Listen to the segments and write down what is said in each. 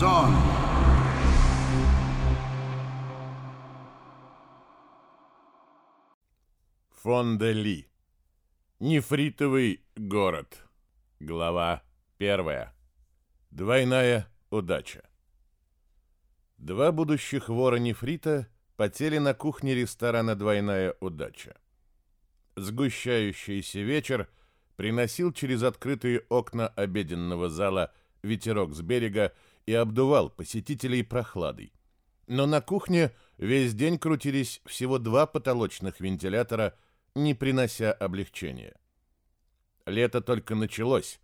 Фанзон. Фонда Ли. Нефритовый город. Глава первая. Двойная удача. Два будущих вора нефрита потели на кухне ресторана «Двойная удача». Сгущающийся вечер приносил через открытые окна обеденного зала ветерок с берега и обдувал посетителей прохладой. Но на кухне весь день крутились всего два потолочных вентилятора, не принося облегчения. Лето только началось,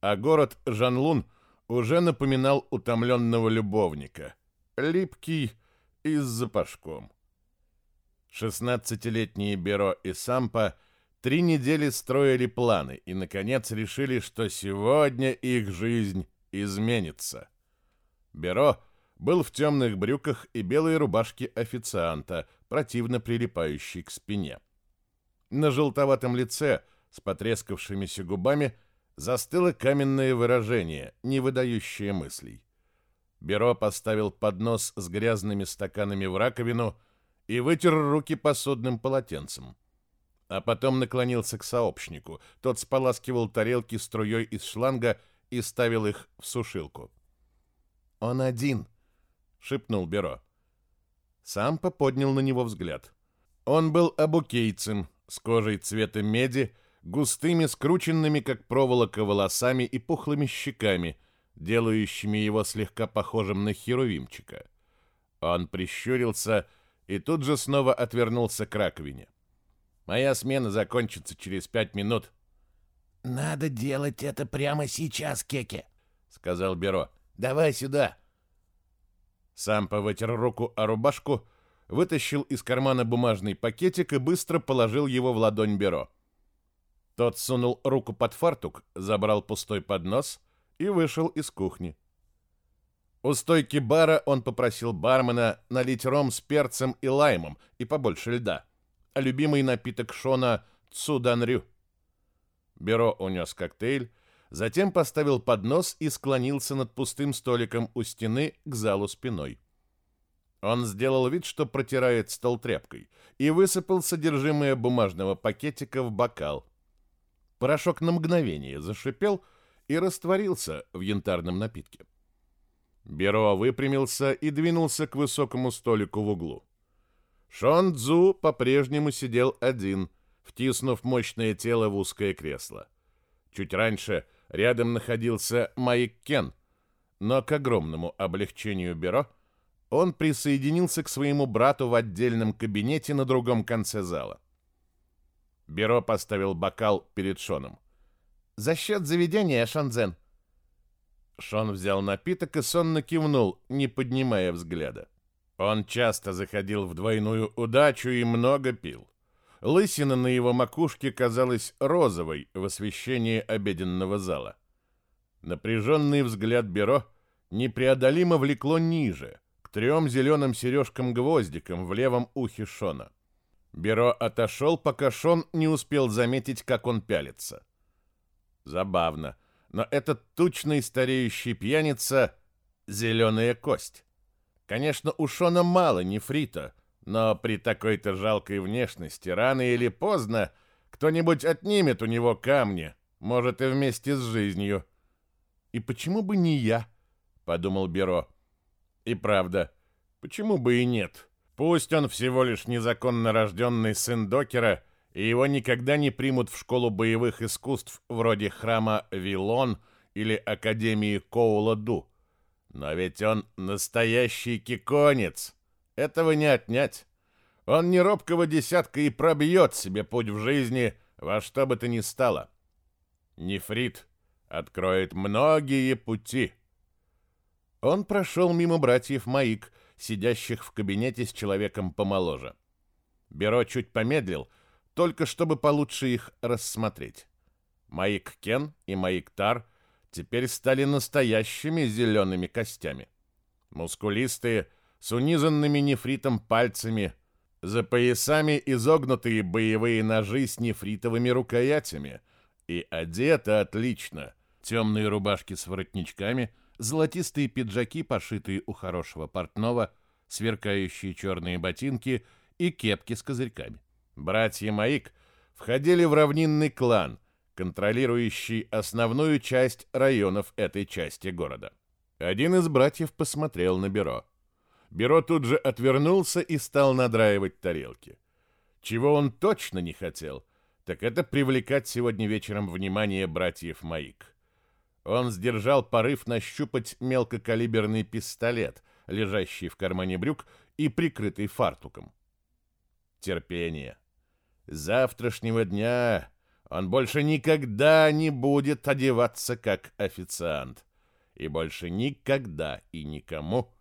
а город Жанлун уже напоминал утомленного любовника, липкий и с запашком. Шестнадцатилетние Беро и Сампа три недели строили планы и, наконец, решили, что сегодня их жизнь изменится. Беро был в темных брюках и белой рубашке официанта, противно прилипающей к спине. На желтоватом лице с потрескавшимися губами застыло каменное выражение, не выдающее мыслей. Беро поставил поднос с грязными стаканами в раковину и вытер руки посудным полотенцем. А потом наклонился к сообщнику. Тот споласкивал тарелки струей из шланга и ставил их в сушилку. «Он один», — шепнул Беро. Сампа поднял на него взгляд. Он был абукейцем, с кожей цвета меди, густыми, скрученными, как проволока, волосами и пухлыми щеками, делающими его слегка похожим на херувимчика. Он прищурился и тут же снова отвернулся к раковине. «Моя смена закончится через пять минут». «Надо делать это прямо сейчас, Кеке», — сказал Беро. «Давай сюда». Сам повытер руку о рубашку, вытащил из кармана бумажный пакетик и быстро положил его в ладонь Беро. Тот сунул руку под фартук, забрал пустой поднос и вышел из кухни. У стойки бара он попросил бармена налить ром с перцем и лаймом и побольше льда, а любимый напиток Шона — цуданрю. Беро унес коктейль, затем поставил поднос и склонился над пустым столиком у стены к залу спиной. Он сделал вид, что протирает стол тряпкой, и высыпал содержимое бумажного пакетика в бокал. Порошок на мгновение зашипел и растворился в янтарном напитке. Беро выпрямился и двинулся к высокому столику в углу. Шон Цзу по-прежнему сидел один, втиснув мощное тело в узкое кресло. Чуть раньше рядом находился Майк Кен, но к огромному облегчению Беро он присоединился к своему брату в отдельном кабинете на другом конце зала. Беро поставил бокал перед Шоном. «За счет заведения, Шанзен», Шон взял напиток и сонно кивнул, не поднимая взгляда. Он часто заходил в двойную удачу и много пил. Лысина на его макушке казалась розовой в освещении обеденного зала. Напряженный взгляд Беро непреодолимо влекло ниже, к трем зеленым сережкам-гвоздикам в левом ухе Шона. Беро отошел, пока Шон не успел заметить, как он пялится. Забавно но этот тучный стареющий пьяница — зеленая кость. Конечно, у Шона мало нефрита, но при такой-то жалкой внешности рано или поздно кто-нибудь отнимет у него камни, может и вместе с жизнью. «И почему бы не я?» — подумал Беро. «И правда, почему бы и нет? Пусть он всего лишь незаконно рожденный сын докера — и его никогда не примут в школу боевых искусств вроде храма Вилон или Академии Коула-Ду. Но ведь он настоящий киконец. Этого не отнять. Он не робкого десятка и пробьет себе путь в жизни во что бы то ни стало. Нефрит откроет многие пути. Он прошел мимо братьев Маик, сидящих в кабинете с человеком помоложе. Беро чуть помедлил — только чтобы получше их рассмотреть. Маик Кен и Маик Тар теперь стали настоящими зелеными костями. Мускулистые, с унизанными нефритом пальцами, за поясами изогнутые боевые ножи с нефритовыми рукоятями и одеты отлично. Темные рубашки с воротничками, золотистые пиджаки, пошитые у хорошего портного, сверкающие черные ботинки и кепки с козырьками. Братья Маик входили в равнинный клан, контролирующий основную часть районов этой части города. Один из братьев посмотрел на Бюро. Бюро тут же отвернулся и стал надраивать тарелки. Чего он точно не хотел, так это привлекать сегодня вечером внимание братьев Маик. Он сдержал порыв нащупать мелкокалиберный пистолет, лежащий в кармане брюк и прикрытый фартуком. Терпение. С завтрашнего дня он больше никогда не будет одеваться как официант. И больше никогда и никому не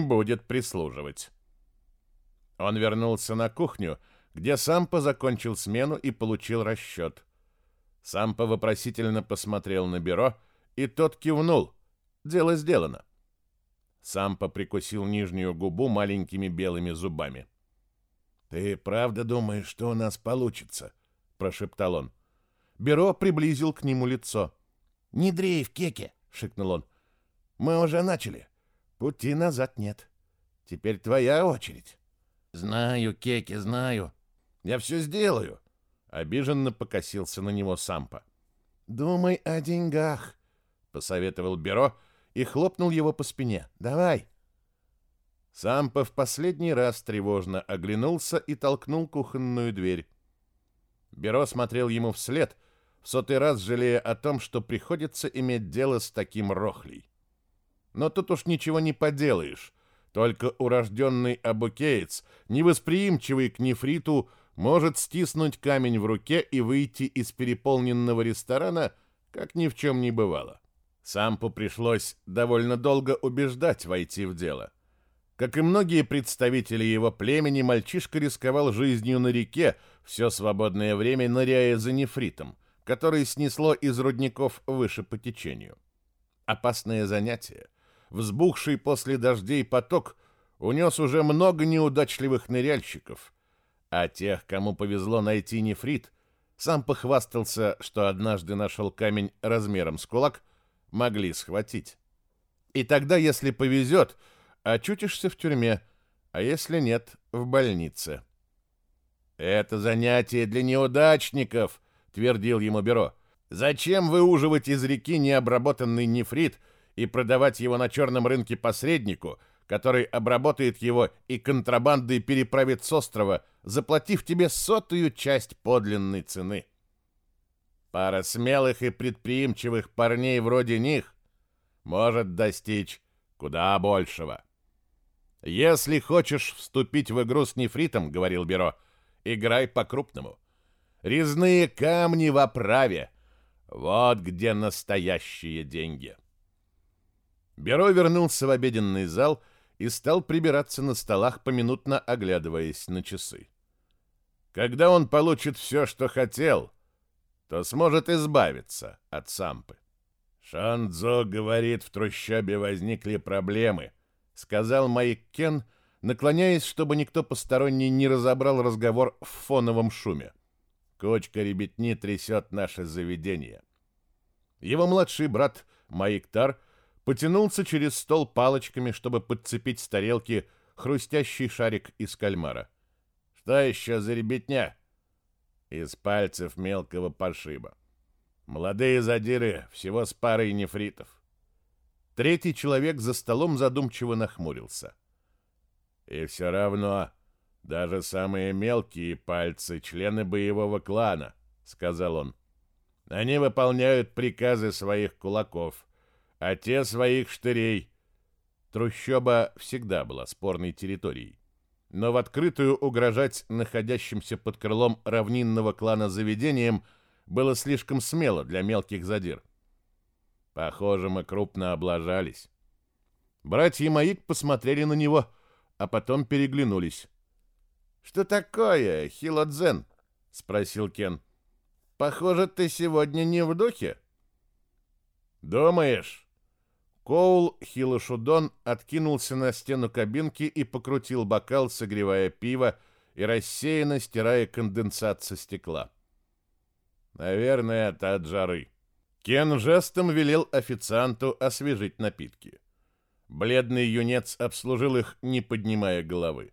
будет прислуживать. Он вернулся на кухню, где Сампа закончил смену и получил расчет. Сампа вопросительно посмотрел на бюро, и тот кивнул. Дело сделано. Сампа прикусил нижнюю губу маленькими белыми зубами. «Ты правда думаешь, что у нас получится?» — прошептал он. Бюро приблизил к нему лицо. «Не дрейф, Кеке!» — шикнул он. «Мы уже начали. Пути назад нет. Теперь твоя очередь». «Знаю, Кеке, знаю. Я все сделаю». Обиженно покосился на него Сампа. «Думай о деньгах», — посоветовал Бюро и хлопнул его по спине. «Давай». Сампа в последний раз тревожно оглянулся и толкнул кухонную дверь. Бюро смотрел ему вслед, в сотый раз жалея о том, что приходится иметь дело с таким рохлей. Но тут уж ничего не поделаешь. Только урожденный абукеец, невосприимчивый к нефриту, может стиснуть камень в руке и выйти из переполненного ресторана, как ни в чем не бывало. Сампу пришлось довольно долго убеждать войти в дело. Как и многие представители его племени, мальчишка рисковал жизнью на реке, все свободное время ныряя за нефритом, который снесло из рудников выше по течению. Опасное занятие. Взбухший после дождей поток унес уже много неудачливых ныряльщиков, а тех, кому повезло найти нефрит, сам похвастался, что однажды нашел камень размером с кулак, могли схватить. И тогда, если повезет, очутишься в тюрьме, а если нет, в больнице. «Это занятие для неудачников», — твердил ему Бюро. «Зачем выуживать из реки необработанный нефрит и продавать его на черном рынке посреднику, который обработает его и контрабандой переправит с острова, заплатив тебе сотую часть подлинной цены?» Пара смелых и предприимчивых парней вроде них может достичь куда большего. «Если хочешь вступить в игру с нефритом, — говорил Бюро, — играй по-крупному. Резные камни в оправе. Вот где настоящие деньги». Бюро вернулся в обеденный зал и стал прибираться на столах, поминутно оглядываясь на часы. Когда он получит все, что хотел, то сможет избавиться от Сампы. Шанзо говорит, в трущобе возникли проблемы — сказал Майк Кен, наклоняясь, чтобы никто посторонний не разобрал разговор в фоновом шуме. Кочка ребятни трясет наше заведение. Его младший брат Майк Тар потянулся через стол палочками, чтобы подцепить с тарелки хрустящий шарик из кальмара. Что еще за ребятня? Из пальцев мелкого пошиба. Молодые задиры всего с парой нефритов. Третий человек за столом задумчиво нахмурился. «И все равно, даже самые мелкие пальцы — члены боевого клана», — сказал он. «Они выполняют приказы своих кулаков, а те — своих штырей». Трущоба всегда была спорной территорией. Но в открытую угрожать находящимся под крылом равнинного клана заведением было слишком смело для мелких задир. Похоже, мы крупно облажались. Братья Маик посмотрели на него, а потом переглянулись. «Что такое, Хилодзен?» — спросил Кен. «Похоже, ты сегодня не в духе». «Думаешь?» Коул Хилошудон откинулся на стену кабинки и покрутил бокал, согревая пиво и рассеянно стирая конденсат со стекла. «Наверное, это от жары». Кен жестом велел официанту освежить напитки. Бледный юнец обслужил их, не поднимая головы.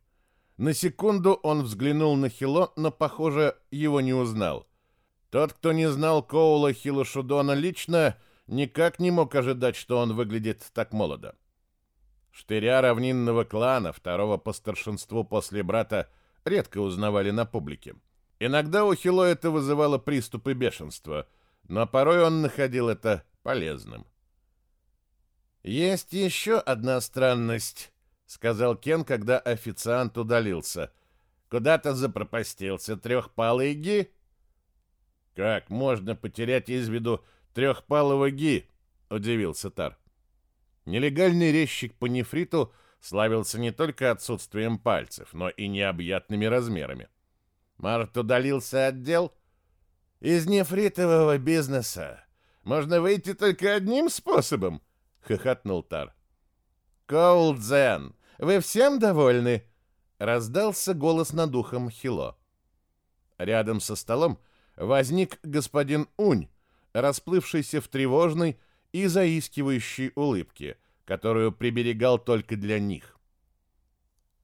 На секунду он взглянул на Хило, но, похоже, его не узнал. Тот, кто не знал Коула Хилошудона лично, никак не мог ожидать, что он выглядит так молодо. Штыря равнинного клана, второго по старшинству после брата, редко узнавали на публике. Иногда у Хило это вызывало приступы бешенства, но порой он находил это полезным. «Есть еще одна странность», — сказал Кен, когда официант удалился. «Куда-то запропастился трехпалый Ги». «Как можно потерять из виду трехпалого Ги?» — удивился Тар. Нелегальный резчик по нефриту славился не только отсутствием пальцев, но и необъятными размерами. Март удалился от дел. «Из нефритового бизнеса можно выйти только одним способом», — хохотнул Тар. «Коулдзен, вы всем довольны?» — раздался голос над ухом Хило. Рядом со столом возник господин Унь, расплывшийся в тревожной и заискивающей улыбке, которую приберегал только для них.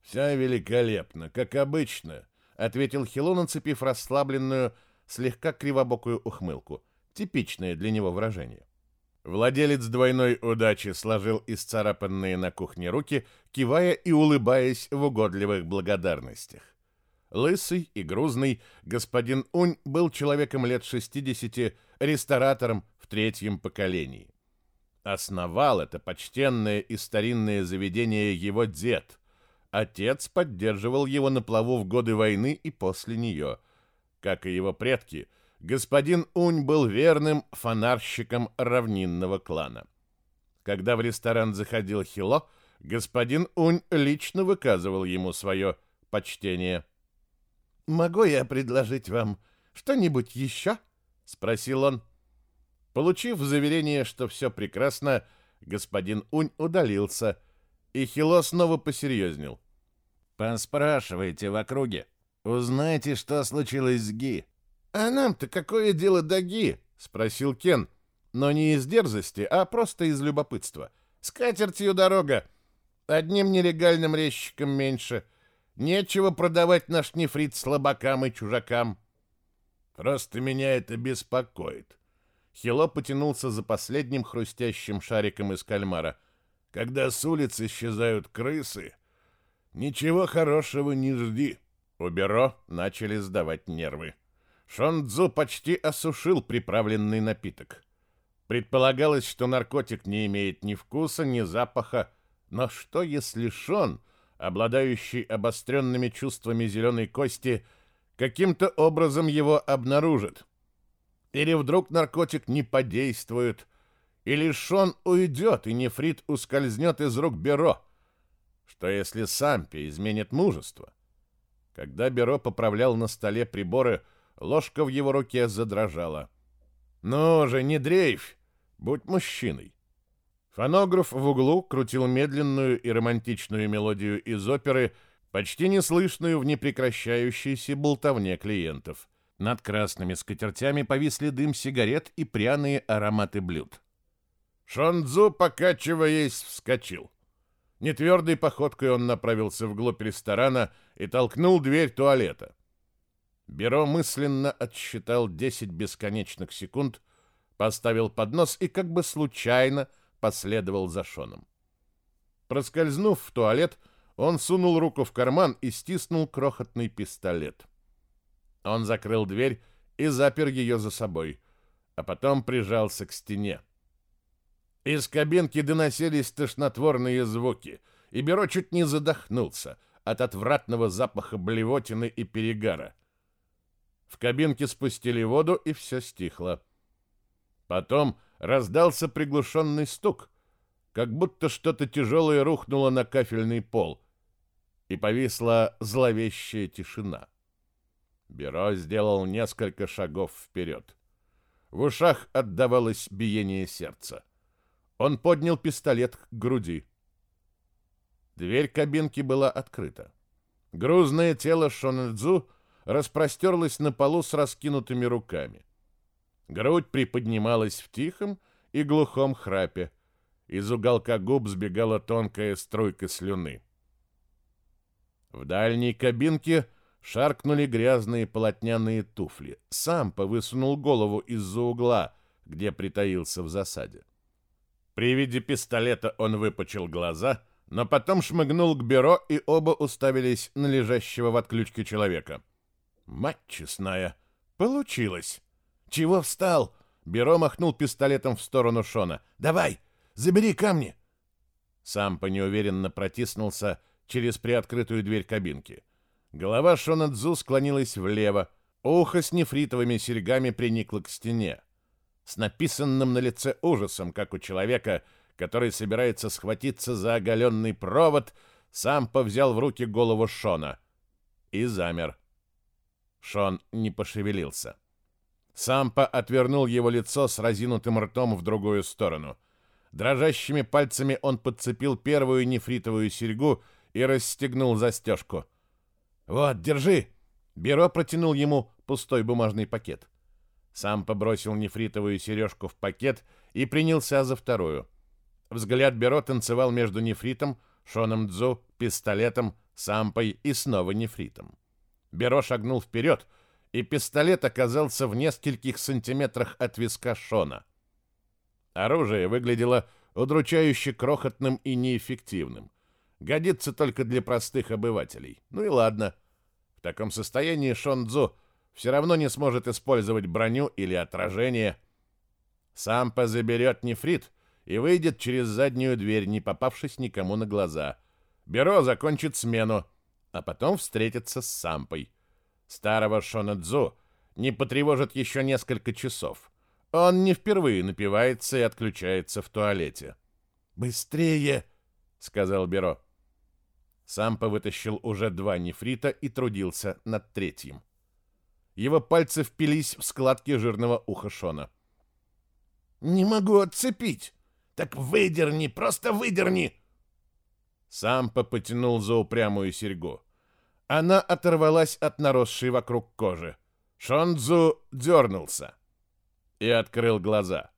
«Все великолепно, как обычно», — ответил Хило, нацепив расслабленную, слегка кривобокую ухмылку, типичное для него выражение. Владелец двойной удачи сложил исцарапанные на кухне руки, кивая и улыбаясь в угодливых благодарностях. Лысый и грузный господин Унь был человеком лет 60, ресторатором в третьем поколении. Основал это почтенное и старинное заведение его дед. Отец поддерживал его на плаву в годы войны и после нее. Как и его предки – господин Унь был верным фонарщиком равнинного клана. Когда в ресторан заходил Хило, господин Унь лично выказывал ему свое почтение. «Могу я предложить вам что-нибудь еще?» — спросил он. Получив заверение, что все прекрасно, господин Унь удалился, и Хило снова посерьезнел. «Поспрашивайте в округе. Узнайте, что случилось с Ги. «А нам-то какое дело до Ги?» — спросил Кен. Но не из дерзости, а просто из любопытства. «С катертью дорога. Одним нелегальным резчиком меньше. Нечего продавать наш нефрит слабакам и чужакам». «Просто меня это беспокоит». Хило потянулся за последним хрустящим шариком из кальмара. «Когда с улиц исчезают крысы, ничего хорошего не жди». У Беро начали сдавать нервы. Шондзу почти осушил приправленный напиток. Предполагалось, что наркотик не имеет ни вкуса, ни запаха, но что если Шон, обладающий обостренными чувствами зеленой кости, каким-то образом его обнаружит? Или вдруг наркотик не подействует, или Шон уйдет, и нефрит ускользнет из рук Беро? Что если Сампи изменит мужество? Когда Беро поправлял на столе приборы, Ложка в его руке задрожала. «Ну же, не дрейфь! Будь мужчиной!» Фонограф в углу крутил медленную и романтичную мелодию из оперы, почти неслышную в непрекращающейся болтовне клиентов. Над красными скатертями повисли дым сигарет и пряные ароматы блюд. Шонзу, покачиваясь, вскочил. Нетвердой походкой он направился вглубь ресторана и толкнул дверь туалета. Беро мысленно отсчитал 10 бесконечных секунд, поставил поднос и как бы случайно последовал за Шоном. Проскользнув в туалет, он сунул руку в карман и стиснул крохотный пистолет. Он закрыл дверь и запер ее за собой, а потом прижался к стене. Из кабинки доносились тошнотворные звуки, и Беро чуть не задохнулся от отвратного запаха блевотины и перегара. В кабинке спустили воду, и все стихло. Потом раздался приглушенный стук, как будто что-то тяжелое рухнуло на кафельный пол, и повисла зловещая тишина. Бюро сделал несколько шагов вперед. В ушах отдавалось биение сердца. Он поднял пистолет к груди. Дверь кабинки была открыта. Грузное тело Шонэдзу распростерлась на полу с раскинутыми руками. Грудь приподнималась в тихом и глухом храпе. Из уголка губ сбегала тонкая струйка слюны. В дальней кабинке шаркнули грязные полотняные туфли. Сам повысунул голову из-за угла, где притаился в засаде. При виде пистолета он выпучил глаза, но потом шмыгнул к бюро, и оба уставились на лежащего в отключке человека. Мать честная, получилось. Чего встал? Бюро махнул пистолетом в сторону Шона. Давай, забери камни. Сам неуверенно протиснулся через приоткрытую дверь кабинки. Голова Шона Дзу склонилась влево, ухо с нефритовыми серьгами приникло к стене. С написанным на лице ужасом, как у человека, который собирается схватиться за оголенный провод, Сампа взял в руки голову Шона и замер. Шон не пошевелился. Сампа отвернул его лицо с разинутым ртом в другую сторону. Дрожащими пальцами он подцепил первую нефритовую серьгу и расстегнул застежку. «Вот, держи!» Беро протянул ему пустой бумажный пакет. Сампа бросил нефритовую сережку в пакет и принялся за вторую. Взгляд Беро танцевал между нефритом, Шоном Дзу, пистолетом, Сампой и снова нефритом. Беро шагнул вперед, и пистолет оказался в нескольких сантиметрах от виска Шона. Оружие выглядело удручающе крохотным и неэффективным. Годится только для простых обывателей. Ну и ладно. В таком состоянии Шон Цзу все равно не сможет использовать броню или отражение. Сампа заберет нефрит и выйдет через заднюю дверь, не попавшись никому на глаза. Бюро закончит смену, а потом встретится с Сампой. Старого Шонадзу не потревожит еще несколько часов. Он не впервые напивается и отключается в туалете. «Быстрее!» — сказал Беро. Сампа вытащил уже два нефрита и трудился над третьим. Его пальцы впились в складки жирного уха Шона. «Не могу отцепить! Так выдерни, просто выдерни!» Сампа потянул за упрямую серьгу. Она оторвалась от наросшей вокруг кожи. Шонзу дернулся и открыл глаза.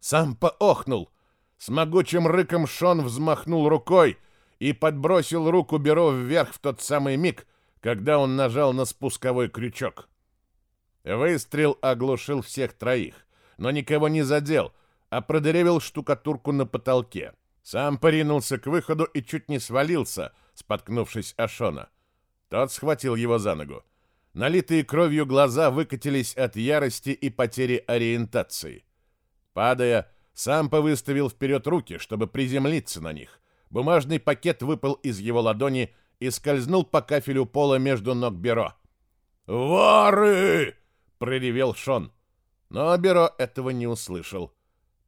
Сампа охнул. С могучим рыком Шон взмахнул рукой и подбросил руку Беро вверх в тот самый миг, когда он нажал на спусковой крючок. Выстрел оглушил всех троих, но никого не задел, а продырявил штукатурку на потолке. Сам поринулся к выходу и чуть не свалился, споткнувшись о Шона. Тот схватил его за ногу. Налитые кровью глаза выкатились от ярости и потери ориентации. Падая, Сампа выставил вперед руки, чтобы приземлиться на них. Бумажный пакет выпал из его ладони и скользнул по кафелю пола между ног Беро. «Воры!» — проревел Шон. Но Беро этого не услышал.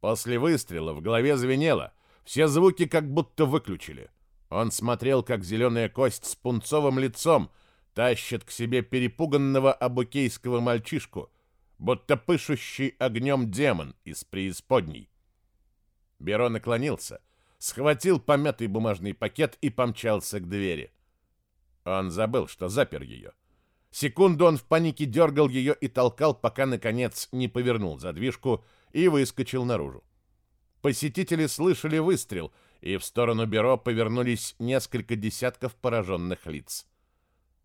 После выстрела в голове звенело, все звуки как будто выключили. Он смотрел, как зеленая кость с пунцовым лицом тащит к себе перепуганного абукейского мальчишку, будто пышущий огнем демон из преисподней. Беро наклонился, схватил помятый бумажный пакет и помчался к двери. Он забыл, что запер ее. Секунду он в панике дергал ее и толкал, пока, наконец, не повернул задвижку и выскочил наружу. Посетители слышали выстрел — и в сторону бюро повернулись несколько десятков пораженных лиц.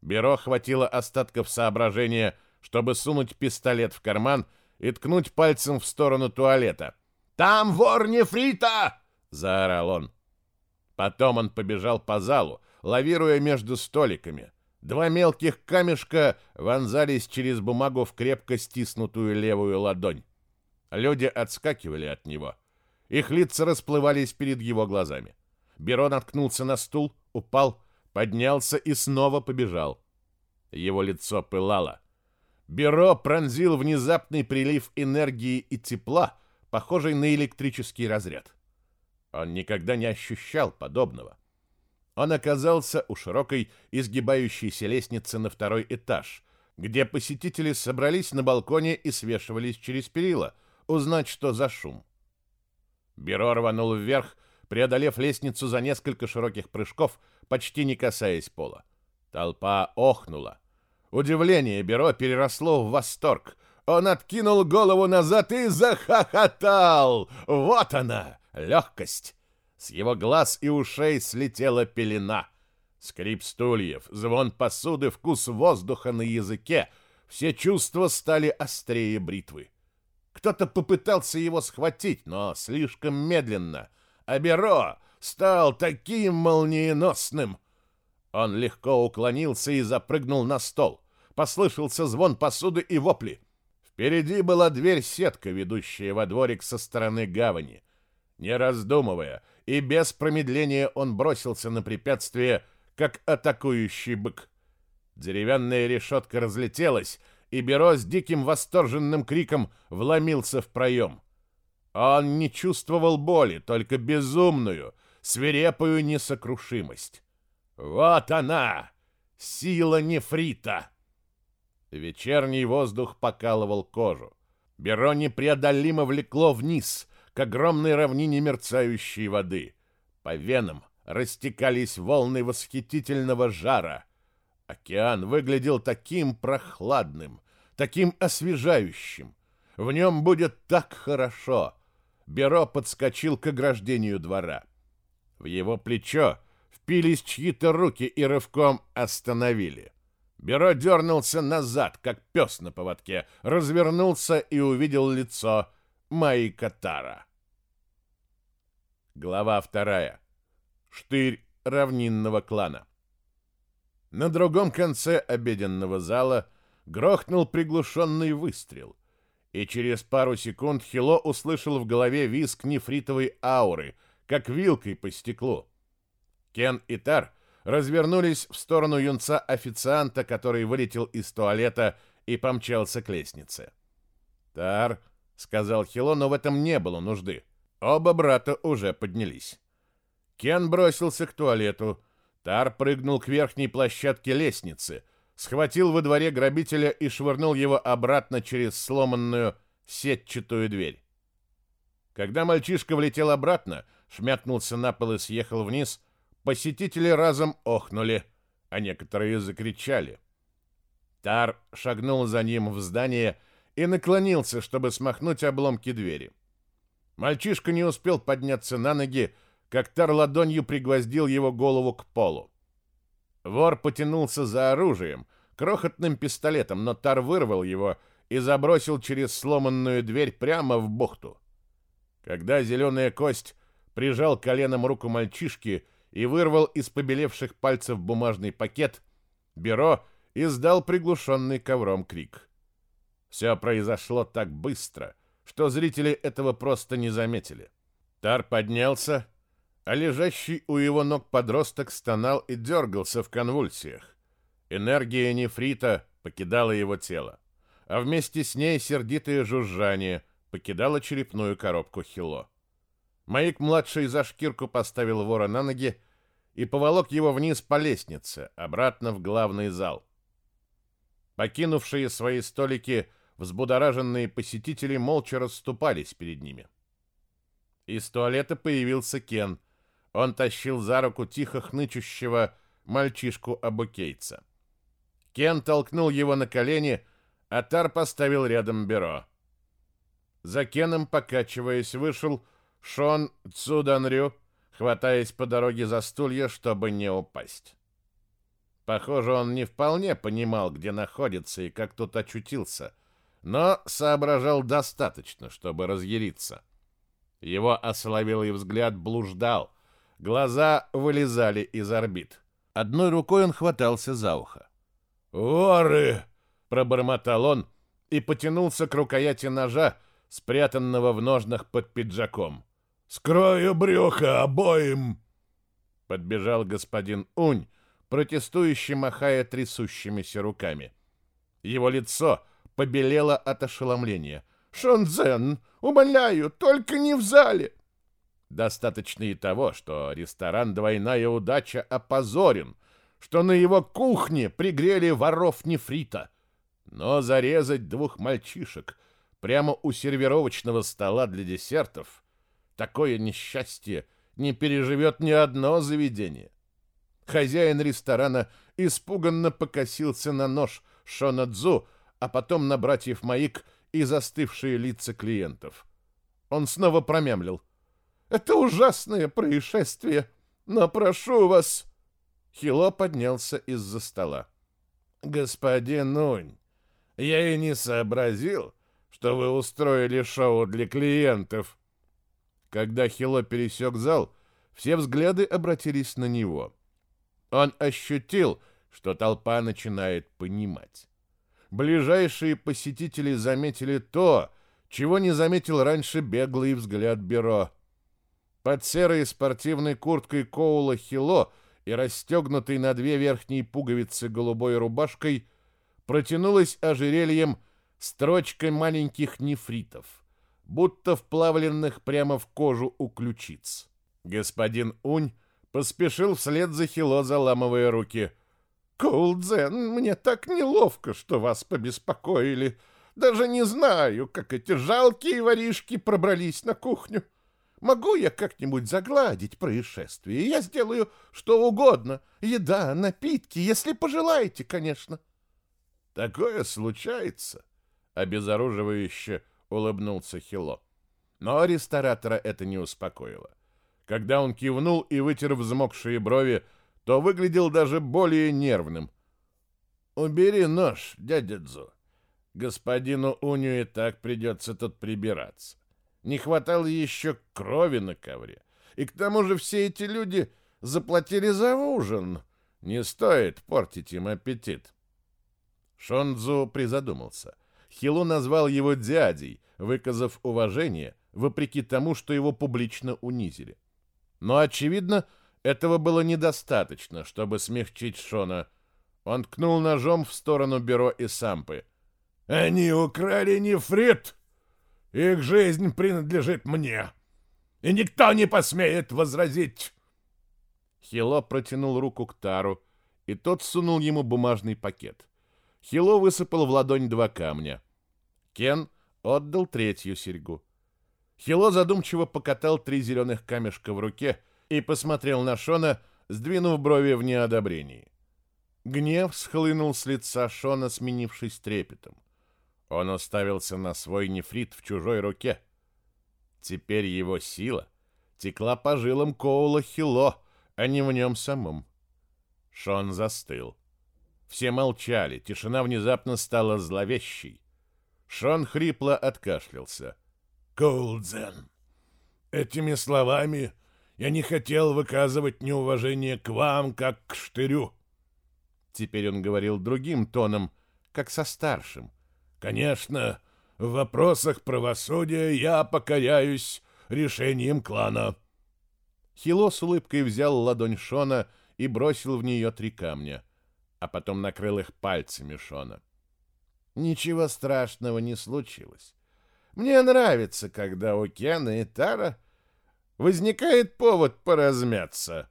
Бюро хватило остатков соображения, чтобы сунуть пистолет в карман и ткнуть пальцем в сторону туалета. «Там вор нефрита!» — заорал он. Потом он побежал по залу, лавируя между столиками. Два мелких камешка вонзались через бумагу в крепко стиснутую левую ладонь. Люди отскакивали от него — их лица расплывались перед его глазами. Беро наткнулся на стул, упал, поднялся и снова побежал. Его лицо пылало. Беро пронзил внезапный прилив энергии и тепла, похожий на электрический разряд. Он никогда не ощущал подобного. Он оказался у широкой изгибающейся лестницы на второй этаж, где посетители собрались на балконе и свешивались через перила, узнать, что за шум. Бюро рванул вверх, преодолев лестницу за несколько широких прыжков, почти не касаясь пола. Толпа охнула. Удивление Бюро переросло в восторг. Он откинул голову назад и захохотал. Вот она, легкость. С его глаз и ушей слетела пелена. Скрип стульев, звон посуды, вкус воздуха на языке. Все чувства стали острее бритвы. Кто-то попытался его схватить, но слишком медленно. А Беро стал таким молниеносным. Он легко уклонился и запрыгнул на стол. Послышался звон посуды и вопли. Впереди была дверь-сетка, ведущая во дворик со стороны гавани. Не раздумывая и без промедления он бросился на препятствие, как атакующий бык. Деревянная решетка разлетелась, и Беро с диким восторженным криком вломился в проем. Он не чувствовал боли, только безумную, свирепую несокрушимость. Вот она, сила нефрита! Вечерний воздух покалывал кожу. Беро непреодолимо влекло вниз, к огромной равнине мерцающей воды. По венам растекались волны восхитительного жара. Океан выглядел таким прохладным, таким освежающим. В нем будет так хорошо. Беро подскочил к ограждению двора. В его плечо впились чьи-то руки и рывком остановили. Беро дернулся назад, как пес на поводке, развернулся и увидел лицо Майкатара. Глава вторая. Штырь равнинного клана. На другом конце обеденного зала грохнул приглушенный выстрел, и через пару секунд Хило услышал в голове визг нефритовой ауры, как вилкой по стеклу. Кен и Тар развернулись в сторону юнца-официанта, который вылетел из туалета и помчался к лестнице. «Тар», — сказал Хило, но в этом не было нужды. Оба брата уже поднялись. Кен бросился к туалету. Тар прыгнул к верхней площадке лестницы, схватил во дворе грабителя и швырнул его обратно через сломанную сетчатую дверь. Когда мальчишка влетел обратно, шмякнулся на пол и съехал вниз, посетители разом охнули, а некоторые закричали. Тар шагнул за ним в здание и наклонился, чтобы смахнуть обломки двери. Мальчишка не успел подняться на ноги, как Тар ладонью пригвоздил его голову к полу. Вор потянулся за оружием, крохотным пистолетом, но Тар вырвал его и забросил через сломанную дверь прямо в бухту. Когда зеленая кость прижал коленом руку мальчишки и вырвал из побелевших пальцев бумажный пакет, Беро издал приглушенный ковром крик. Все произошло так быстро, что зрители этого просто не заметили. Тар поднялся, а лежащий у его ног подросток стонал и дергался в конвульсиях. Энергия нефрита покидала его тело, а вместе с ней сердитое жужжание покидало черепную коробку Хило. Маик-младший за шкирку поставил вора на ноги и поволок его вниз по лестнице, обратно в главный зал. Покинувшие свои столики Взбудораженные посетители молча расступались перед ними. Из туалета появился Кен. Он тащил за руку тихо хнычущего мальчишку-абукейца. Кен толкнул его на колени, а Тар поставил рядом Беро. За Кеном, покачиваясь, вышел Шон Цуданрю, хватаясь по дороге за стулья, чтобы не упасть. Похоже, он не вполне понимал, где находится и как тут очутился — но соображал достаточно, чтобы разъяриться. Его ословелый взгляд блуждал, глаза вылезали из орбит. Одной рукой он хватался за ухо. «Воры!» — пробормотал он и потянулся к рукояти ножа, спрятанного в ножнах под пиджаком. «Скрою брюхо обоим!» Подбежал господин Унь, протестующий, махая трясущимися руками. Его лицо — побелела от ошеломления. «Шонзен, умоляю, только не в зале!» Достаточно и того, что ресторан «Двойная удача» опозорен, что на его кухне пригрели воров нефрита. Но зарезать двух мальчишек прямо у сервировочного стола для десертов — такое несчастье не переживет ни одно заведение. Хозяин ресторана испуганно покосился на нож Шонадзу, а потом на братьев Маик и застывшие лица клиентов. Он снова промямлил. «Это ужасное происшествие, но прошу вас...» Хило поднялся из-за стола. «Господин Нунь, я и не сообразил, что вы устроили шоу для клиентов». Когда Хило пересек зал, все взгляды обратились на него. Он ощутил, что толпа начинает понимать. Ближайшие посетители заметили то, чего не заметил раньше беглый взгляд Бюро. Под серой спортивной курткой Коула Хило и расстегнутой на две верхние пуговицы голубой рубашкой протянулась ожерельем строчкой маленьких нефритов, будто вплавленных прямо в кожу у ключиц. Господин Унь поспешил вслед за Хило, заламывая руки. «Коулдзен, мне так неловко, что вас побеспокоили. Даже не знаю, как эти жалкие воришки пробрались на кухню. Могу я как-нибудь загладить происшествие? Я сделаю что угодно. Еда, напитки, если пожелаете, конечно». «Такое случается», — обезоруживающе улыбнулся Хило. Но ресторатора это не успокоило. Когда он кивнул и вытер взмокшие брови, то выглядел даже более нервным. «Убери нож, дядя Дзу. Господину Уню и так придется тут прибираться. Не хватало еще крови на ковре. И к тому же все эти люди заплатили за ужин. Не стоит портить им аппетит». Шонзу призадумался. Хилу назвал его дядей, выказав уважение, вопреки тому, что его публично унизили. Но, очевидно, этого было недостаточно, чтобы смягчить Шона. Он ткнул ножом в сторону бюро и сампы. «Они украли нефрит! Их жизнь принадлежит мне, и никто не посмеет возразить!» Хило протянул руку к Тару, и тот сунул ему бумажный пакет. Хило высыпал в ладонь два камня. Кен отдал третью серьгу. Хило задумчиво покатал три зеленых камешка в руке и посмотрел на Шона, сдвинув брови в неодобрении. Гнев схлынул с лица Шона, сменившись трепетом. Он уставился на свой нефрит в чужой руке. Теперь его сила текла по жилам Коула Хило, а не в нем самом. Шон застыл. Все молчали, тишина внезапно стала зловещей. Шон хрипло откашлялся. Коулдзен. Этими словами я не хотел выказывать неуважение к вам, как к штырю. Теперь он говорил другим тоном, как со старшим. Конечно, в вопросах правосудия я покоряюсь решением клана. Хило с улыбкой взял ладонь Шона и бросил в нее три камня, а потом накрыл их пальцами Шона. Ничего страшного не случилось. Мне нравится, когда у Кена и Тара возникает повод поразмяться.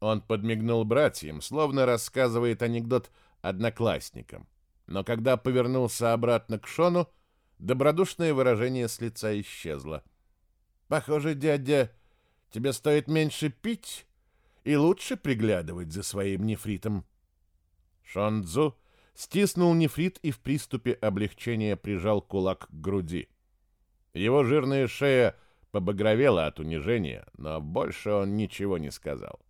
Он подмигнул братьям, словно рассказывает анекдот одноклассникам. Но когда повернулся обратно к Шону, добродушное выражение с лица исчезло. «Похоже, дядя, тебе стоит меньше пить и лучше приглядывать за своим нефритом». Шон Цзу стиснул нефрит и в приступе облегчения прижал кулак к груди. Его жирная шея побагровела от унижения, но больше он ничего не сказал.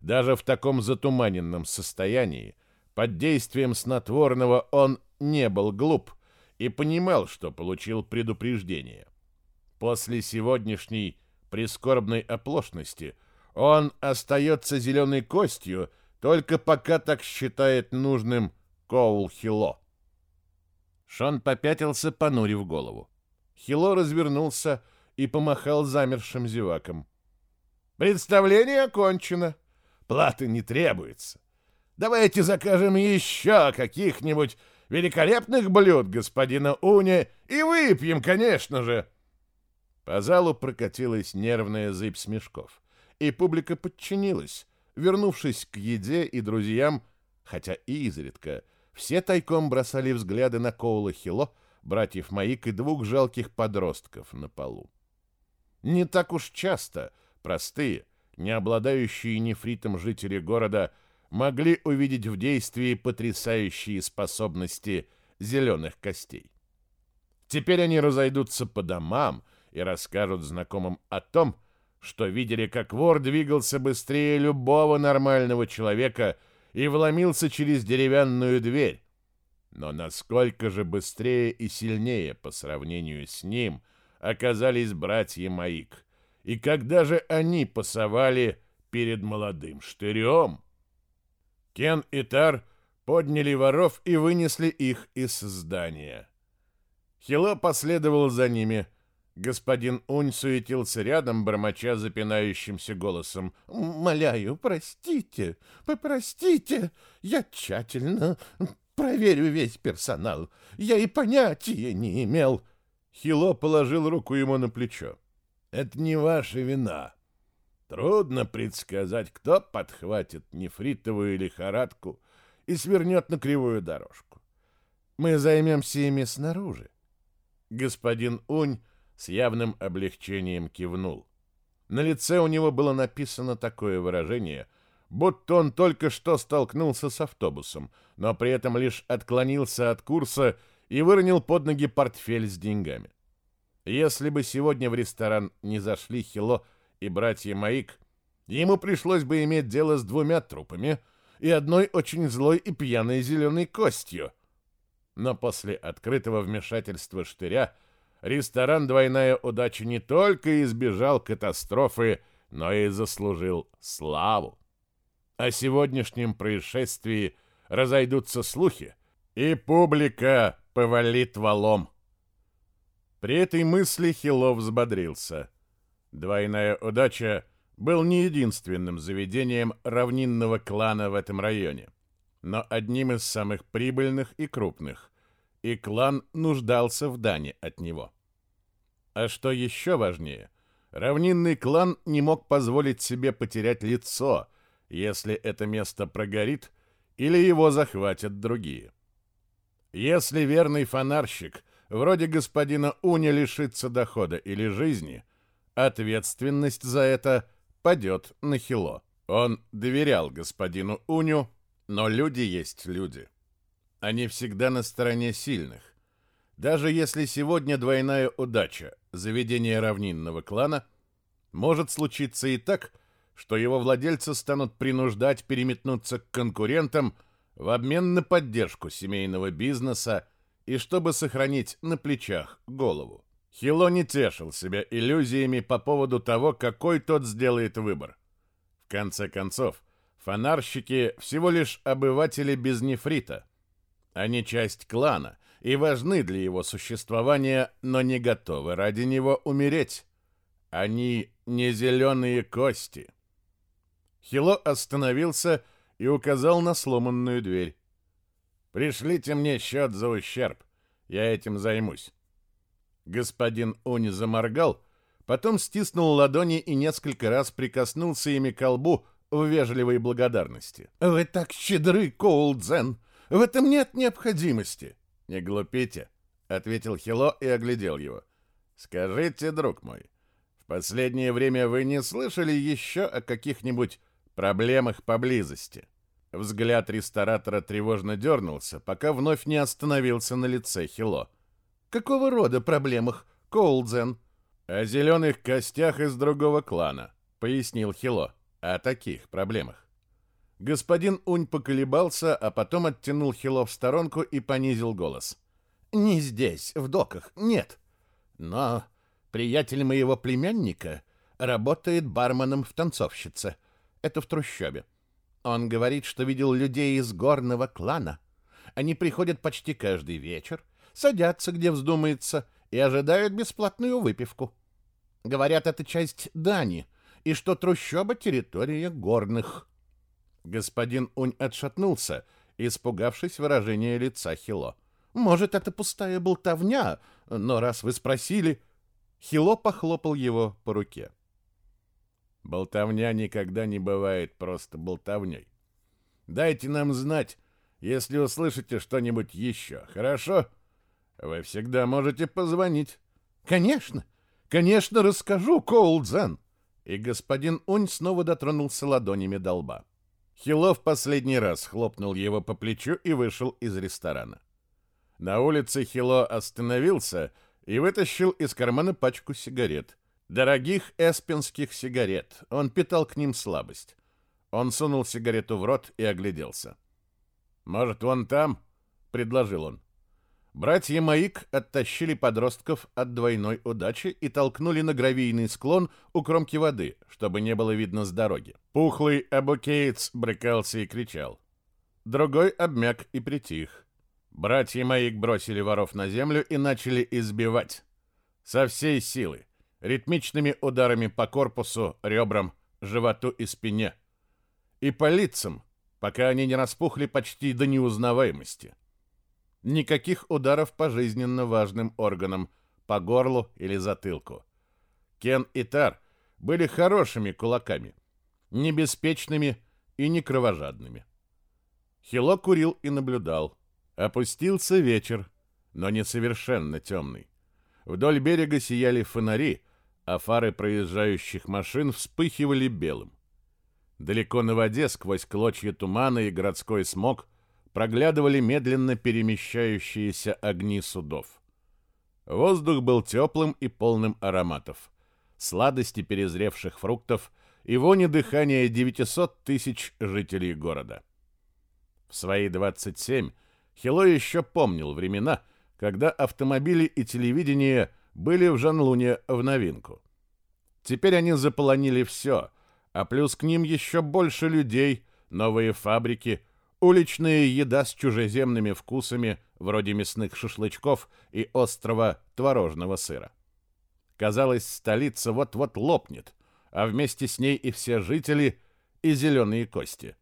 Даже в таком затуманенном состоянии, под действием снотворного, он не был глуп и понимал, что получил предупреждение. После сегодняшней прискорбной оплошности он остается зеленой костью, только пока так считает нужным Коул Хило. Шон попятился, понурив голову. Хило развернулся и помахал замершим зевакам. «Представление окончено. Платы не требуется. Давайте закажем еще каких-нибудь великолепных блюд господина Уни и выпьем, конечно же!» По залу прокатилась нервная зыбь смешков, и публика подчинилась, вернувшись к еде и друзьям, хотя и изредка, все тайком бросали взгляды на Коула Хило, братьев Маик и двух жалких подростков на полу. Не так уж часто простые, не обладающие нефритом жители города могли увидеть в действии потрясающие способности зеленых костей. Теперь они разойдутся по домам и расскажут знакомым о том, что видели, как вор двигался быстрее любого нормального человека и вломился через деревянную дверь. Но насколько же быстрее и сильнее по сравнению с ним оказались братья Маик, и когда же они пасовали перед молодым штырем? Кен и Тар подняли воров и вынесли их из здания. Хило последовал за ними — Господин Унь суетился рядом, бормоча запинающимся голосом. «Моляю, простите, попростите, я тщательно проверю весь персонал. Я и понятия не имел». Хило положил руку ему на плечо. «Это не ваша вина. Трудно предсказать, кто подхватит нефритовую лихорадку и свернет на кривую дорожку. Мы займемся ими снаружи». Господин Унь с явным облегчением кивнул. На лице у него было написано такое выражение, будто он только что столкнулся с автобусом, но при этом лишь отклонился от курса и выронил под ноги портфель с деньгами. Если бы сегодня в ресторан не зашли Хило и братья Маик, ему пришлось бы иметь дело с двумя трупами и одной очень злой и пьяной зеленой костью. Но после открытого вмешательства штыря ресторан «Двойная удача» не только избежал катастрофы, но и заслужил славу. О сегодняшнем происшествии разойдутся слухи, и публика повалит валом. При этой мысли Хилов взбодрился. «Двойная удача» был не единственным заведением равнинного клана в этом районе, но одним из самых прибыльных и крупных и клан нуждался в дане от него. А что еще важнее, равнинный клан не мог позволить себе потерять лицо, если это место прогорит или его захватят другие. Если верный фонарщик, вроде господина Уни, лишится дохода или жизни, ответственность за это падет на Хило. Он доверял господину Уню, но люди есть люди. Они всегда на стороне сильных. Даже если сегодня двойная удача, заведение равнинного клана, может случиться и так, что его владельцы станут принуждать переметнуться к конкурентам в обмен на поддержку семейного бизнеса и чтобы сохранить на плечах голову. Хило не тешил себя иллюзиями по поводу того, какой тот сделает выбор. В конце концов, фонарщики всего лишь обыватели без нефрита – они часть клана и важны для его существования, но не готовы ради него умереть. Они не зеленые кости. Хило остановился и указал на сломанную дверь. «Пришлите мне счет за ущерб. Я этим займусь». Господин Уни заморгал, потом стиснул ладони и несколько раз прикоснулся ими к колбу в вежливой благодарности. «Вы так щедры, Коулдзен! В этом нет необходимости. Не глупите, ответил Хило и оглядел его. Скажите, друг мой, в последнее время вы не слышали еще о каких-нибудь проблемах поблизости? Взгляд ресторатора тревожно дернулся, пока вновь не остановился на лице Хило. «Какого рода проблемах, Коулдзен?» «О зеленых костях из другого клана», — пояснил Хило. «О таких проблемах». Господин Унь поколебался, а потом оттянул Хило в сторонку и понизил голос. «Не здесь, в доках, нет. Но приятель моего племянника работает барменом в танцовщице. Это в трущобе. Он говорит, что видел людей из горного клана. Они приходят почти каждый вечер, садятся, где вздумается, и ожидают бесплатную выпивку. Говорят, это часть Дани, и что трущоба — территория горных». Господин Унь отшатнулся, испугавшись выражения лица Хило. «Может, это пустая болтовня, но раз вы спросили...» Хило похлопал его по руке. «Болтовня никогда не бывает просто болтовней. Дайте нам знать, если услышите что-нибудь еще, хорошо? Вы всегда можете позвонить». «Конечно, конечно, расскажу, Коулдзен!» И господин Унь снова дотронулся ладонями до лба. Хилов последний раз хлопнул его по плечу и вышел из ресторана. На улице Хило остановился и вытащил из кармана пачку сигарет. Дорогих эспинских сигарет. Он питал к ним слабость. Он сунул сигарету в рот и огляделся. «Может, вон там?» — предложил он. Братья Маик оттащили подростков от двойной удачи и толкнули на гравийный склон у кромки воды, чтобы не было видно с дороги. Пухлый абукеец брыкался и кричал. Другой обмяк и притих. Братья Маик бросили воров на землю и начали избивать. Со всей силы, ритмичными ударами по корпусу, ребрам, животу и спине. И по лицам, пока они не распухли почти до неузнаваемости. Никаких ударов по жизненно важным органам, по горлу или затылку. Кен и Тар были хорошими кулаками, не беспечными и не кровожадными. Хило курил и наблюдал. Опустился вечер, но не совершенно темный. Вдоль берега сияли фонари, а фары проезжающих машин вспыхивали белым. Далеко на воде, сквозь клочья тумана и городской смог, проглядывали медленно перемещающиеся огни судов. Воздух был теплым и полным ароматов, сладости перезревших фруктов и вони дыхания 900 тысяч жителей города. В свои 27 Хило еще помнил времена, когда автомобили и телевидение были в Жанлуне в новинку. Теперь они заполонили все, а плюс к ним еще больше людей, новые фабрики – Уличная еда с чужеземными вкусами, вроде мясных шашлычков и острого творожного сыра. Казалось, столица вот-вот лопнет, а вместе с ней и все жители, и зеленые кости.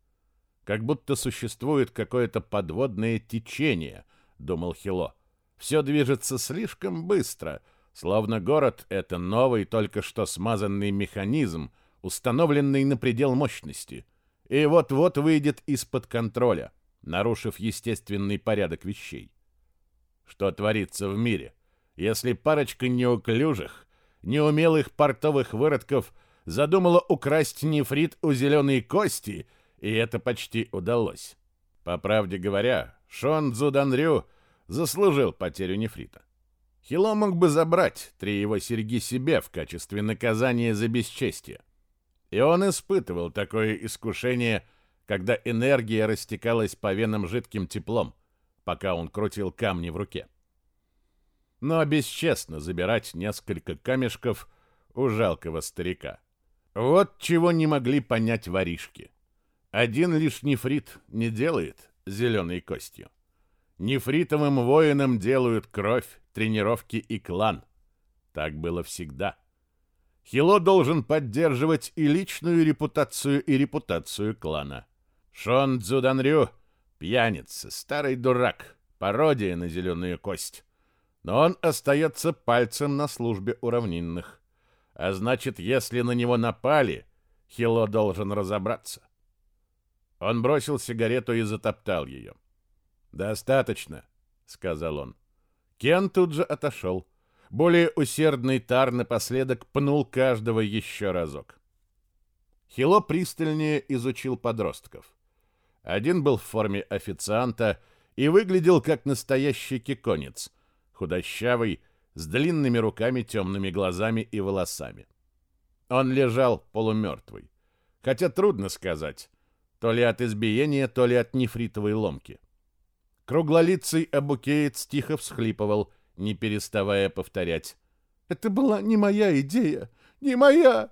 Как будто существует какое-то подводное течение, думал Хило. Все движется слишком быстро, словно город — это новый, только что смазанный механизм, установленный на предел мощности — и вот-вот выйдет из-под контроля, нарушив естественный порядок вещей. Что творится в мире, если парочка неуклюжих, неумелых портовых выродков задумала украсть нефрит у зеленой кости, и это почти удалось? По правде говоря, Шон Цзуданрю заслужил потерю нефрита. Хило мог бы забрать три его серьги себе в качестве наказания за бесчестие. И он испытывал такое искушение, когда энергия растекалась по венам жидким теплом, пока он крутил камни в руке. Но бесчестно забирать несколько камешков у жалкого старика. Вот чего не могли понять воришки. Один лишь нефрит не делает зеленой костью. Нефритовым воинам делают кровь, тренировки и клан. Так было всегда. Хило должен поддерживать и личную репутацию, и репутацию клана. Шон Цзуданрю — пьяница, старый дурак, пародия на зеленую кость. Но он остается пальцем на службе у равнинных. А значит, если на него напали, Хило должен разобраться. Он бросил сигарету и затоптал ее. «Достаточно», — сказал он. Кен тут же отошел. Более усердный Тар напоследок пнул каждого еще разок. Хило пристальнее изучил подростков. Один был в форме официанта и выглядел как настоящий киконец, худощавый, с длинными руками, темными глазами и волосами. Он лежал полумертвый. Хотя трудно сказать, то ли от избиения, то ли от нефритовой ломки. Круглолицый абукеец тихо всхлипывал не переставая повторять. «Это была не моя идея, не моя!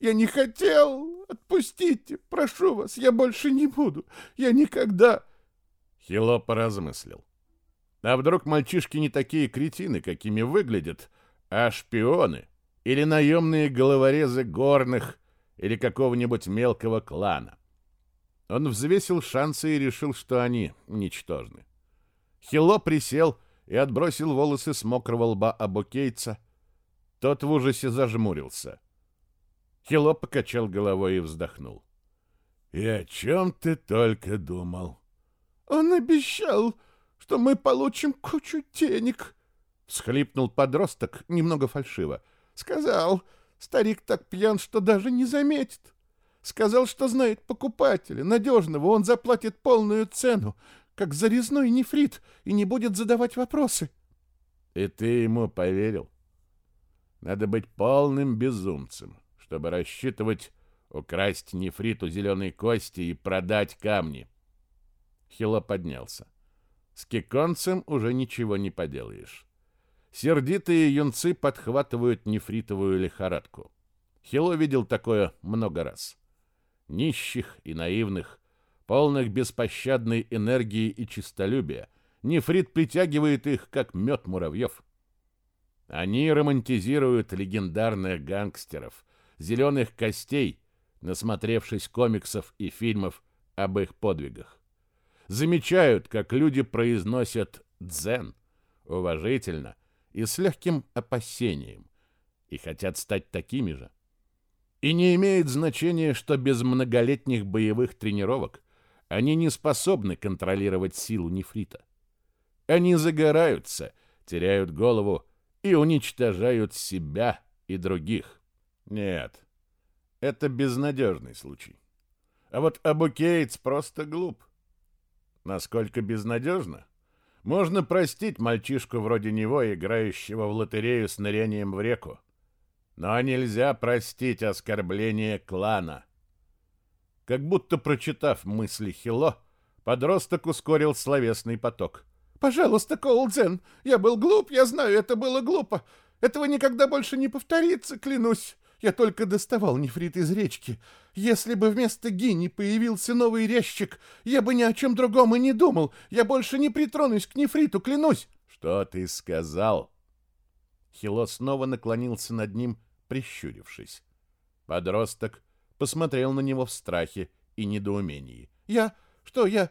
Я не хотел! Отпустите, прошу вас, я больше не буду! Я никогда...» Хило поразмыслил. А вдруг мальчишки не такие кретины, какими выглядят, а шпионы или наемные головорезы горных или какого-нибудь мелкого клана? Он взвесил шансы и решил, что они ничтожны. Хило присел и отбросил волосы с мокрого лба обокейца. Тот в ужасе зажмурился. Хило покачал головой и вздохнул. «И о чем ты только думал?» «Он обещал, что мы получим кучу денег», — всхлипнул подросток немного фальшиво. «Сказал, старик так пьян, что даже не заметит. Сказал, что знает покупателя, надежного, он заплатит полную цену. Как зарезной нефрит, и не будет задавать вопросы. И ты ему поверил? Надо быть полным безумцем, чтобы рассчитывать украсть нефриту зеленой кости и продать камни. Хило поднялся. С киконцем уже ничего не поделаешь. Сердитые юнцы подхватывают нефритовую лихорадку. Хило видел такое много раз. Нищих и наивных, полных беспощадной энергии и честолюбия, нефрит притягивает их, как мед муравьев. Они романтизируют легендарных гангстеров, зеленых костей, насмотревшись комиксов и фильмов об их подвигах. Замечают, как люди произносят «дзен» уважительно и с легким опасением, и хотят стать такими же. И не имеет значения, что без многолетних боевых тренировок они не способны контролировать силу нефрита. Они загораются, теряют голову и уничтожают себя и других. Нет, это безнадежный случай. А вот Абу Кейтс просто глуп. Насколько безнадежно? Можно простить мальчишку вроде него, играющего в лотерею с нырянием в реку. Но нельзя простить оскорбление клана. Как будто прочитав мысли Хило, подросток ускорил словесный поток. «Пожалуйста, Коулдзен, я был глуп, я знаю, это было глупо. Этого никогда больше не повторится, клянусь. Я только доставал нефрит из речки. Если бы вместо гини появился новый резчик, я бы ни о чем другом и не думал. Я больше не притронусь к нефриту, клянусь. Что ты сказал? Хило снова наклонился над ним прищурившись. Подросток посмотрел на него в страхе и недоумении. «Я... что я...»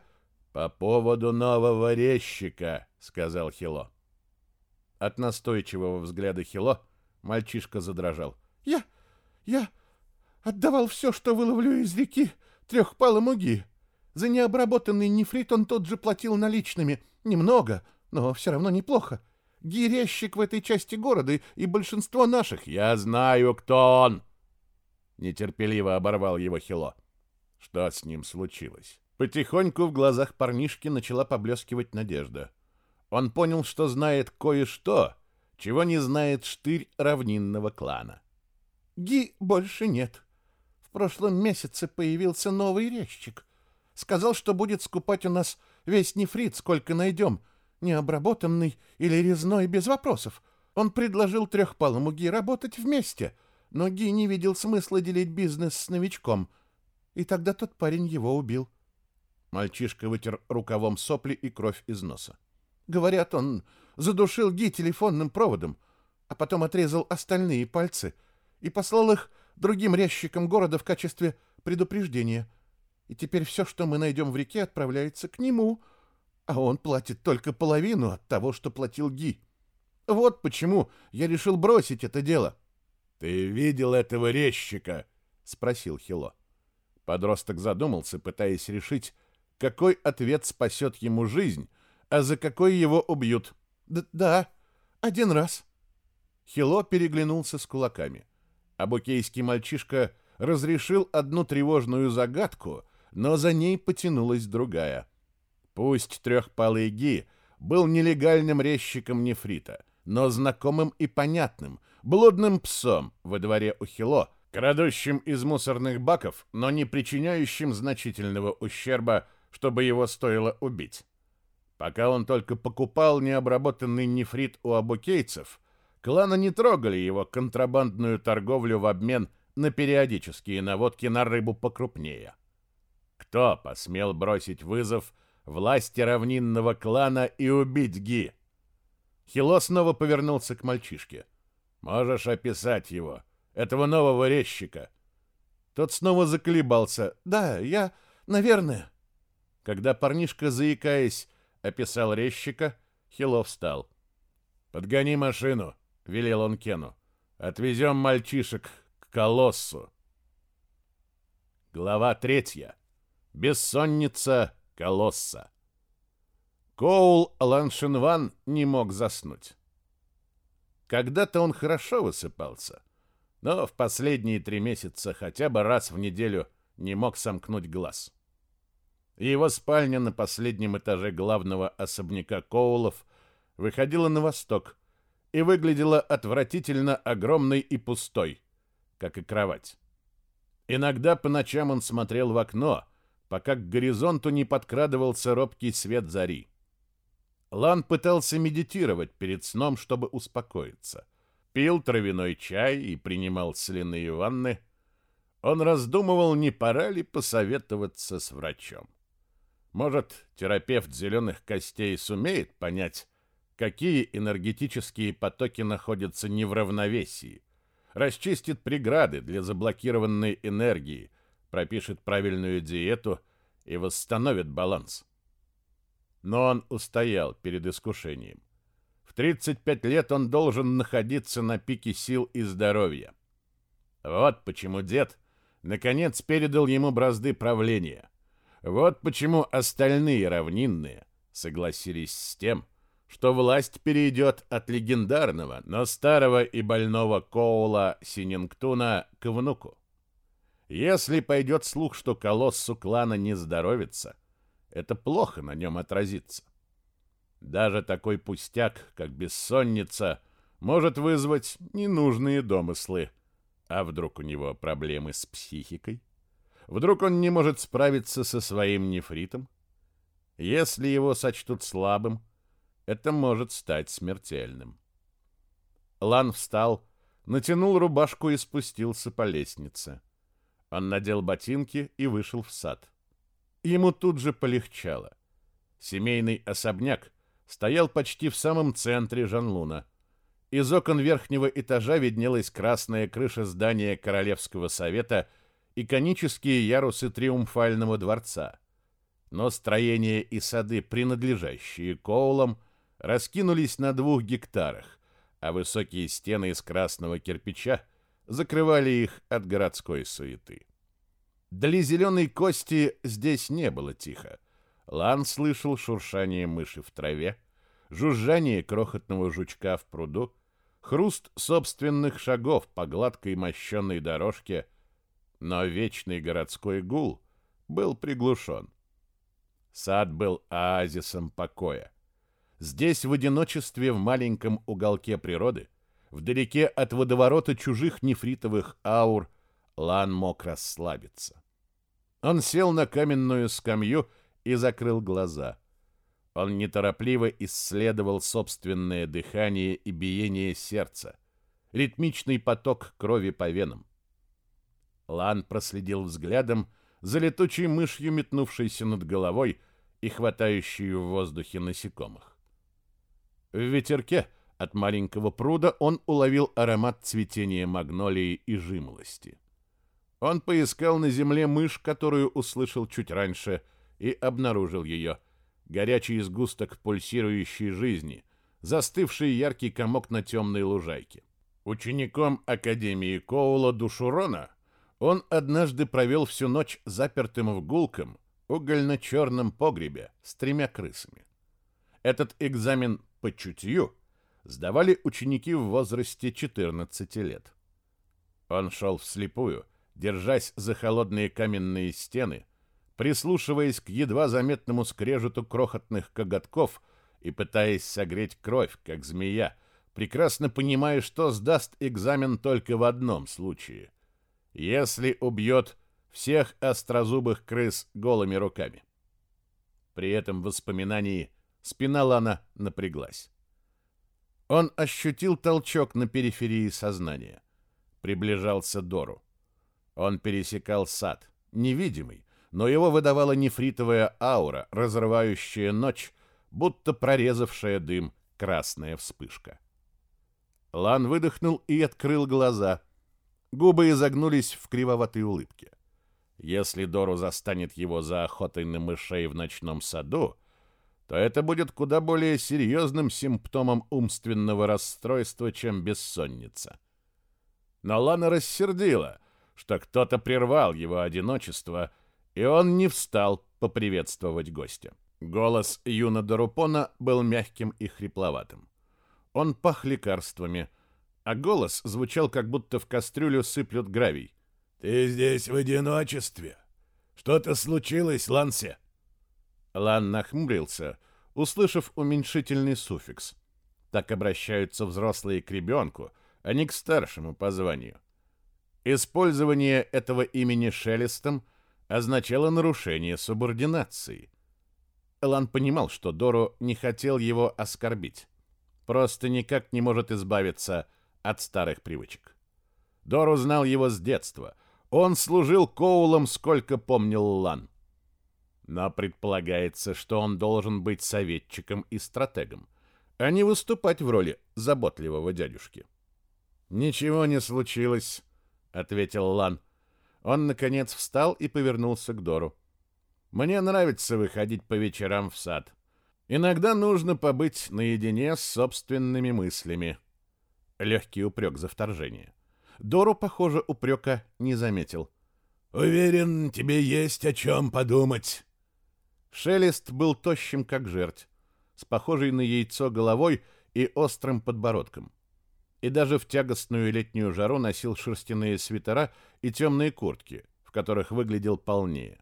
«По поводу нового резчика», — сказал Хило. От настойчивого взгляда Хило мальчишка задрожал. «Я... я отдавал все, что выловлю из реки, трехпалому ги. За необработанный нефрит он тот же платил наличными. Немного, но все равно неплохо гирящик в этой части города, и большинство наших. Я знаю, кто он. Нетерпеливо оборвал его Хило. Что с ним случилось? Потихоньку в глазах парнишки начала поблескивать надежда. Он понял, что знает кое-что, чего не знает штырь равнинного клана. Ги больше нет. В прошлом месяце появился новый резчик. Сказал, что будет скупать у нас весь нефрит, сколько найдем — необработанный или резной без вопросов. Он предложил трехпалому Ги работать вместе, но Ги не видел смысла делить бизнес с новичком, и тогда тот парень его убил. Мальчишка вытер рукавом сопли и кровь из носа. Говорят, он задушил Ги телефонным проводом, а потом отрезал остальные пальцы и послал их другим резчикам города в качестве предупреждения. И теперь все, что мы найдем в реке, отправляется к нему — а он платит только половину от того, что платил Ги. Вот почему я решил бросить это дело. — Ты видел этого резчика? — спросил Хило. Подросток задумался, пытаясь решить, какой ответ спасет ему жизнь, а за какой его убьют. Д «Да, один раз». Хило переглянулся с кулаками. Абукейский мальчишка разрешил одну тревожную загадку, но за ней потянулась другая — Пусть трехпалый Ги был нелегальным резчиком нефрита, но знакомым и понятным, блудным псом во дворе у Хило, крадущим из мусорных баков, но не причиняющим значительного ущерба, чтобы его стоило убить. Пока он только покупал необработанный нефрит у абукейцев, клана не трогали его контрабандную торговлю в обмен на периодические наводки на рыбу покрупнее. Кто посмел бросить вызов власти равнинного клана и убить Ги. Хило снова повернулся к мальчишке. «Можешь описать его, этого нового резчика?» Тот снова заколебался. «Да, я, наверное...» Когда парнишка, заикаясь, описал резчика, Хило встал. «Подгони машину», — велел он Кену. «Отвезем мальчишек к колоссу». Глава третья. Бессонница колосса. Коул Ланшинван не мог заснуть. Когда-то он хорошо высыпался, но в последние три месяца хотя бы раз в неделю не мог сомкнуть глаз. Его спальня на последнем этаже главного особняка Коулов выходила на восток и выглядела отвратительно огромной и пустой, как и кровать. Иногда по ночам он смотрел в окно, пока к горизонту не подкрадывался робкий свет зари. Лан пытался медитировать перед сном, чтобы успокоиться. Пил травяной чай и принимал соляные ванны. Он раздумывал, не пора ли посоветоваться с врачом. Может, терапевт зеленых костей сумеет понять, какие энергетические потоки находятся не в равновесии, расчистит преграды для заблокированной энергии, пропишет правильную диету и восстановит баланс. Но он устоял перед искушением. В 35 лет он должен находиться на пике сил и здоровья. Вот почему дед наконец передал ему бразды правления. Вот почему остальные равнинные согласились с тем, что власть перейдет от легендарного, но старого и больного Коула Синингтуна к внуку. Если пойдет слух, что колоссу клана не здоровится, это плохо на нем отразится. Даже такой пустяк, как бессонница, может вызвать ненужные домыслы. А вдруг у него проблемы с психикой? Вдруг он не может справиться со своим нефритом? Если его сочтут слабым, это может стать смертельным. Лан встал, натянул рубашку и спустился по лестнице. Он надел ботинки и вышел в сад. Ему тут же полегчало. Семейный особняк стоял почти в самом центре Жанлуна. Из окон верхнего этажа виднелась красная крыша здания Королевского совета и конические ярусы Триумфального дворца. Но строения и сады, принадлежащие Коулам, раскинулись на двух гектарах, а высокие стены из красного кирпича закрывали их от городской суеты. Для зеленой кости здесь не было тихо. Лан слышал шуршание мыши в траве, жужжание крохотного жучка в пруду, хруст собственных шагов по гладкой мощенной дорожке, но вечный городской гул был приглушен. Сад был оазисом покоя. Здесь, в одиночестве, в маленьком уголке природы, вдалеке от водоворота чужих нефритовых аур, Лан мог расслабиться. Он сел на каменную скамью и закрыл глаза. Он неторопливо исследовал собственное дыхание и биение сердца, ритмичный поток крови по венам. Лан проследил взглядом за летучей мышью, метнувшейся над головой и хватающей в воздухе насекомых. В ветерке от маленького пруда он уловил аромат цветения магнолии и жимолости. Он поискал на земле мышь, которую услышал чуть раньше, и обнаружил ее. Горячий сгусток пульсирующей жизни, застывший яркий комок на темной лужайке. Учеником Академии Коула Душурона он однажды провел всю ночь запертым в гулком, угольно-черном погребе с тремя крысами. Этот экзамен по чутью сдавали ученики в возрасте 14 лет. Он шел вслепую, держась за холодные каменные стены, прислушиваясь к едва заметному скрежету крохотных коготков и пытаясь согреть кровь, как змея, прекрасно понимая, что сдаст экзамен только в одном случае. Если убьет всех острозубых крыс голыми руками. При этом воспоминании Спина Лана напряглась. Он ощутил толчок на периферии сознания. Приближался Дору. Он пересекал сад, невидимый, но его выдавала нефритовая аура, разрывающая ночь, будто прорезавшая дым красная вспышка. Лан выдохнул и открыл глаза. Губы изогнулись в кривоватой улыбке. Если Дору застанет его за охотой на мышей в ночном саду, то это будет куда более серьезным симптомом умственного расстройства, чем бессонница. Но Лана рассердила, что кто-то прервал его одиночество, и он не встал поприветствовать гостя. Голос Юна Дарупона был мягким и хрипловатым. Он пах лекарствами, а голос звучал, как будто в кастрюлю сыплют гравий. «Ты здесь в одиночестве? Что-то случилось, Лансе?» Лан нахмурился, услышав уменьшительный суффикс. Так обращаются взрослые к ребенку, а не к старшему по званию. Использование этого имени Шелестом означало нарушение субординации. Лан понимал, что Дору не хотел его оскорбить. Просто никак не может избавиться от старых привычек. Дору знал его с детства. Он служил Коулом, сколько помнил Лан. Но предполагается, что он должен быть советчиком и стратегом, а не выступать в роли заботливого дядюшки. «Ничего не случилось», — ответил Лан. Он, наконец, встал и повернулся к Дору. «Мне нравится выходить по вечерам в сад. Иногда нужно побыть наедине с собственными мыслями». Легкий упрек за вторжение. Дору, похоже, упрека не заметил. «Уверен, тебе есть о чем подумать». Шелест был тощим, как жерть, с похожей на яйцо головой и острым подбородком. И даже в тягостную летнюю жару носил шерстяные свитера и темные куртки, в которых выглядел полнее.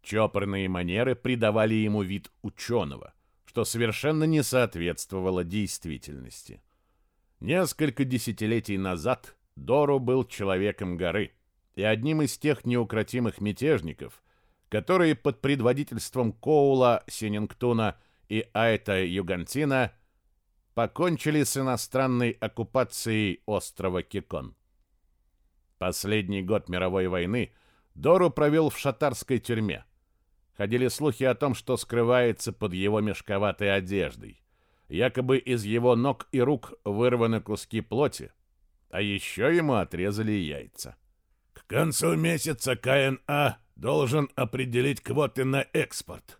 Чопорные манеры придавали ему вид ученого, что совершенно не соответствовало действительности. Несколько десятилетий назад Дору был человеком горы и одним из тех неукротимых мятежников, которые под предводительством Коула Синингтуна и Айта Югантина покончили с иностранной оккупацией острова Кикон. Последний год мировой войны Дору провел в шатарской тюрьме. Ходили слухи о том, что скрывается под его мешковатой одеждой. Якобы из его ног и рук вырваны куски плоти, а еще ему отрезали яйца. К концу месяца КНА должен определить квоты на экспорт.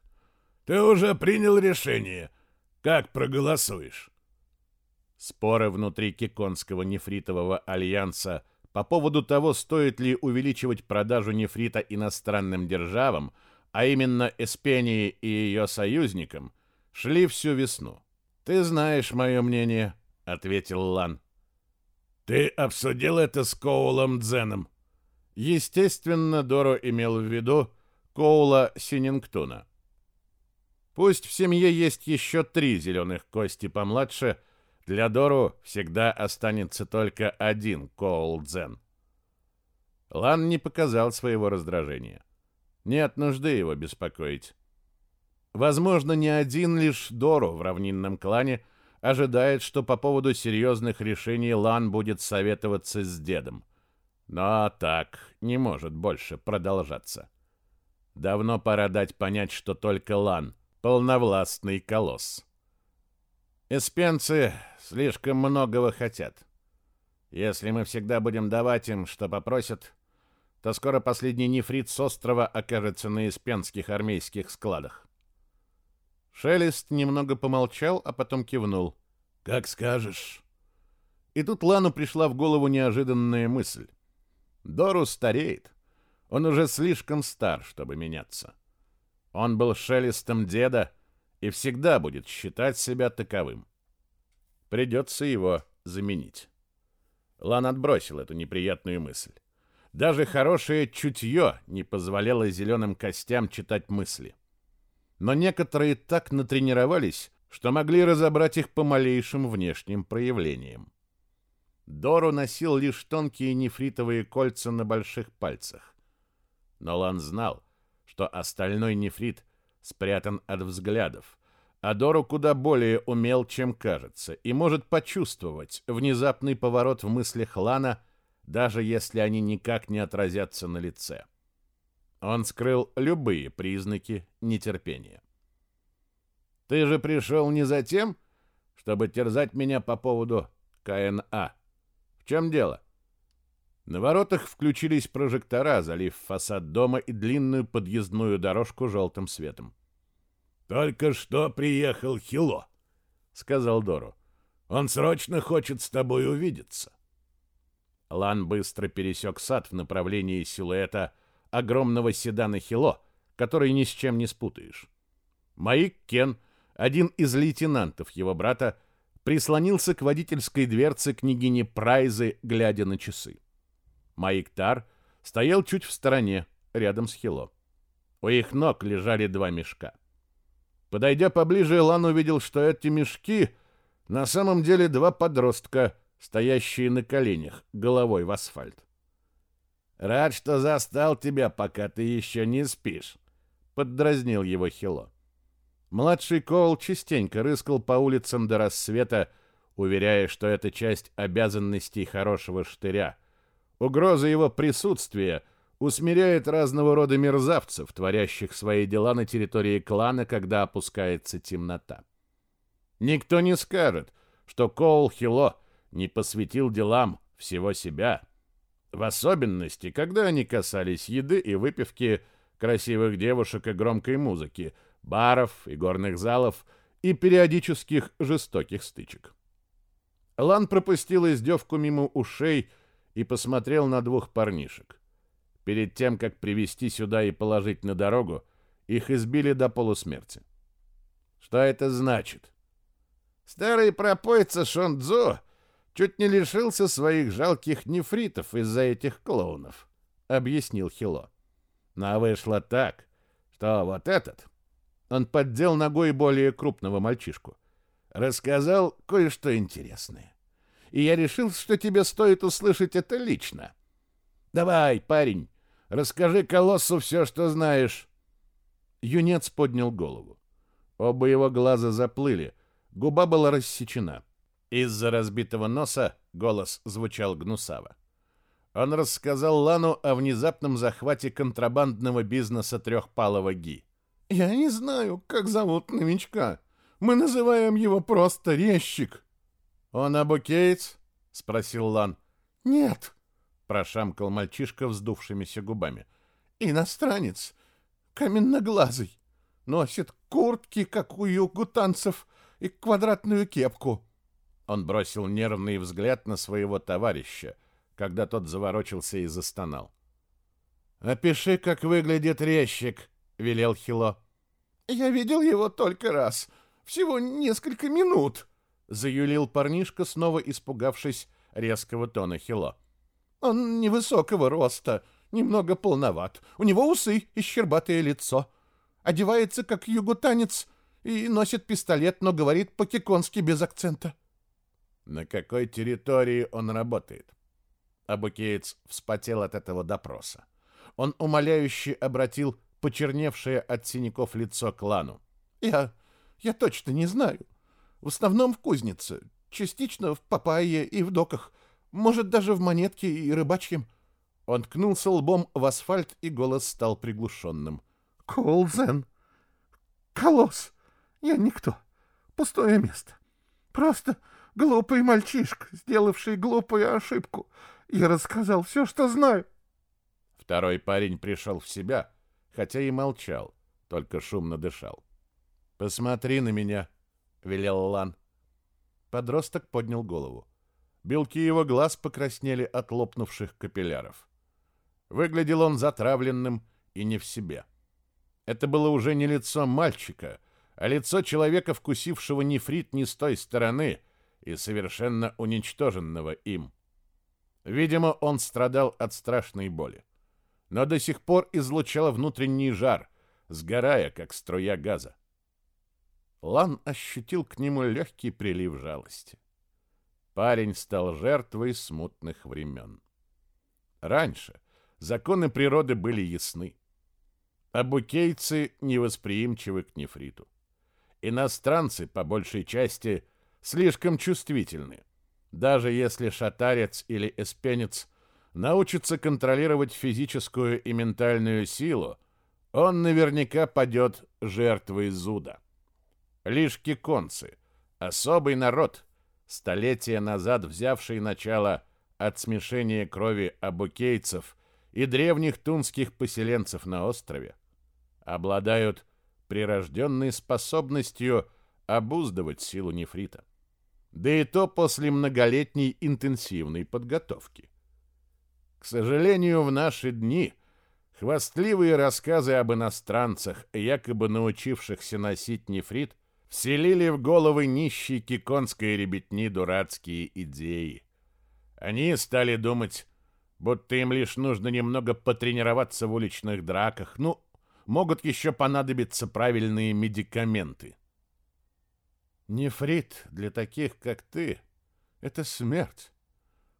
Ты уже принял решение. Как проголосуешь? Споры внутри Киконского нефритового альянса по поводу того, стоит ли увеличивать продажу нефрита иностранным державам, а именно Эспении и ее союзникам, шли всю весну. «Ты знаешь мое мнение», — ответил Лан. «Ты обсудил это с Коулом Дзеном?» Естественно, Доро имел в виду Коула Синингтона. Пусть в семье есть еще три зеленых кости помладше, для Дору всегда останется только один Коул Дзен. Лан не показал своего раздражения. Нет нужды его беспокоить. Возможно, не один лишь Дору в равнинном клане ожидает, что по поводу серьезных решений Лан будет советоваться с дедом. Но так не может больше продолжаться. Давно пора дать понять, что только Лан — полновластный колосс. Эспенцы слишком многого хотят. Если мы всегда будем давать им, что попросят, то скоро последний нефрит с острова окажется на эспенских армейских складах. Шелест немного помолчал, а потом кивнул. «Как скажешь». И тут Лану пришла в голову неожиданная мысль. Дору стареет. Он уже слишком стар, чтобы меняться. Он был шелестом деда и всегда будет считать себя таковым. Придется его заменить. Лан отбросил эту неприятную мысль. Даже хорошее чутье не позволяло зеленым костям читать мысли. Но некоторые так натренировались, что могли разобрать их по малейшим внешним проявлениям. Дору носил лишь тонкие нефритовые кольца на больших пальцах. Но Лан знал, что остальной нефрит спрятан от взглядов, а Дору куда более умел, чем кажется, и может почувствовать внезапный поворот в мыслях Лана, даже если они никак не отразятся на лице. Он скрыл любые признаки нетерпения. «Ты же пришел не за тем, чтобы терзать меня по поводу КНА», в чем дело? На воротах включились прожектора, залив фасад дома и длинную подъездную дорожку желтым светом. «Только что приехал Хило», — сказал Дору. «Он срочно хочет с тобой увидеться». Лан быстро пересек сад в направлении силуэта огромного седана Хило, который ни с чем не спутаешь. Маик Кен, один из лейтенантов его брата, прислонился к водительской дверце княгини Прайзы, глядя на часы. Маиктар стоял чуть в стороне, рядом с Хило. У их ног лежали два мешка. Подойдя поближе, Лан увидел, что эти мешки на самом деле два подростка, стоящие на коленях, головой в асфальт. «Рад, что застал тебя, пока ты еще не спишь», — поддразнил его Хило. Младший Коул частенько рыскал по улицам до рассвета, уверяя, что это часть обязанностей хорошего штыря. Угроза его присутствия усмиряет разного рода мерзавцев, творящих свои дела на территории клана, когда опускается темнота. Никто не скажет, что Коул Хило не посвятил делам всего себя, в особенности, когда они касались еды и выпивки, красивых девушек и громкой музыки, баров и горных залов и периодических жестоких стычек. Лан пропустил издевку мимо ушей и посмотрел на двух парнишек. Перед тем, как привести сюда и положить на дорогу, их избили до полусмерти. Что это значит? Старый пропойца Шондзо чуть не лишился своих жалких нефритов из-за этих клоунов, объяснил Хило. Но вышло так, что вот этот, он поддел ногой более крупного мальчишку, рассказал кое-что интересное. И я решил, что тебе стоит услышать это лично. Давай, парень, расскажи колоссу все, что знаешь. Юнец поднял голову. Оба его глаза заплыли, губа была рассечена. Из-за разбитого носа голос звучал гнусаво. Он рассказал Лану о внезапном захвате контрабандного бизнеса трехпалого Ги. «Я не знаю, как зовут новичка. Мы называем его просто Резчик». «Он абукеец?» — спросил Лан. «Нет», — прошамкал мальчишка вздувшимися губами. «Иностранец, каменноглазый, носит куртки, как у югутанцев, и квадратную кепку». Он бросил нервный взгляд на своего товарища, когда тот заворочился и застонал. «Опиши, как выглядит резчик», — велел Хило. «Я видел его только раз, всего несколько минут», — заюлил парнишка, снова испугавшись резкого тона Хило. «Он невысокого роста, немного полноват, у него усы и щербатое лицо, одевается как югутанец и носит пистолет, но говорит по-киконски без акцента». «На какой территории он работает?» Абукеец вспотел от этого допроса. Он умоляюще обратил почерневшее от синяков лицо клану. «Я... я точно не знаю. В основном в кузнице, частично в Папайе и в доках, может, даже в Монетке и Рыбачьем». Он ткнулся лбом в асфальт, и голос стал приглушенным. «Колзен! Колосс! Я никто. Пустое место. Просто глупый мальчишка, сделавший глупую ошибку. Я рассказал все, что знаю. Второй парень пришел в себя, хотя и молчал, только шумно дышал. «Посмотри на меня», — велел Лан. Подросток поднял голову. Белки его глаз покраснели от лопнувших капилляров. Выглядел он затравленным и не в себе. Это было уже не лицо мальчика, а лицо человека, вкусившего нефрит не с той стороны и совершенно уничтоженного им. Видимо, он страдал от страшной боли, но до сих пор излучал внутренний жар, сгорая, как струя газа. Лан ощутил к нему легкий прилив жалости. Парень стал жертвой смутных времен. Раньше законы природы были ясны. Абукейцы невосприимчивы к нефриту. Иностранцы, по большей части, слишком чувствительны. Даже если шатарец или эспенец научится контролировать физическую и ментальную силу, он наверняка падет жертвой зуда. Лишь киконцы, особый народ, столетия назад взявший начало от смешения крови абукейцев и древних тунских поселенцев на острове, обладают прирожденной способностью обуздывать силу нефрита. Да и то после многолетней интенсивной подготовки. К сожалению, в наши дни хвастливые рассказы об иностранцах, якобы научившихся носить нефрит, вселили в головы нищей киконской ребятни дурацкие идеи. Они стали думать, будто им лишь нужно немного потренироваться в уличных драках, ну, могут еще понадобиться правильные медикаменты. Нефрит для таких, как ты, — это смерть.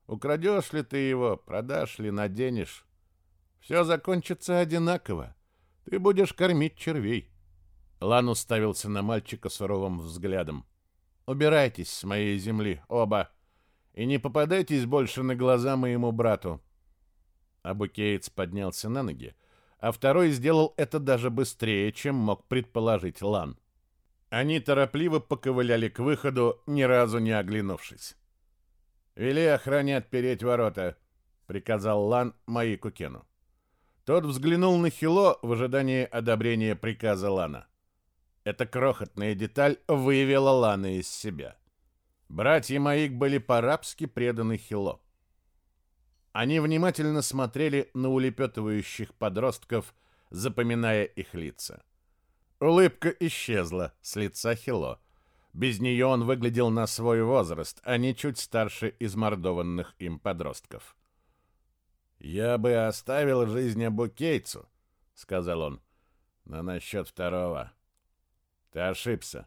Украдешь ли ты его, продашь ли, наденешь. Все закончится одинаково. Ты будешь кормить червей. Лан уставился на мальчика суровым взглядом. Убирайтесь с моей земли, оба, и не попадайтесь больше на глаза моему брату. Абукеец поднялся на ноги, а второй сделал это даже быстрее, чем мог предположить Лан. Они торопливо поковыляли к выходу, ни разу не оглянувшись. «Вели охране отпереть ворота», — приказал Лан Маику Кену. Тот взглянул на Хило в ожидании одобрения приказа Лана. Эта крохотная деталь вывела Лана из себя. Братья Маик были по-рабски преданы Хило. Они внимательно смотрели на улепетывающих подростков, запоминая их лица. Улыбка исчезла с лица Хило. Без нее он выглядел на свой возраст, а не чуть старше измордованных им подростков. «Я бы оставил жизнь Абукейцу», — сказал он, — «но насчет второго...» «Ты ошибся.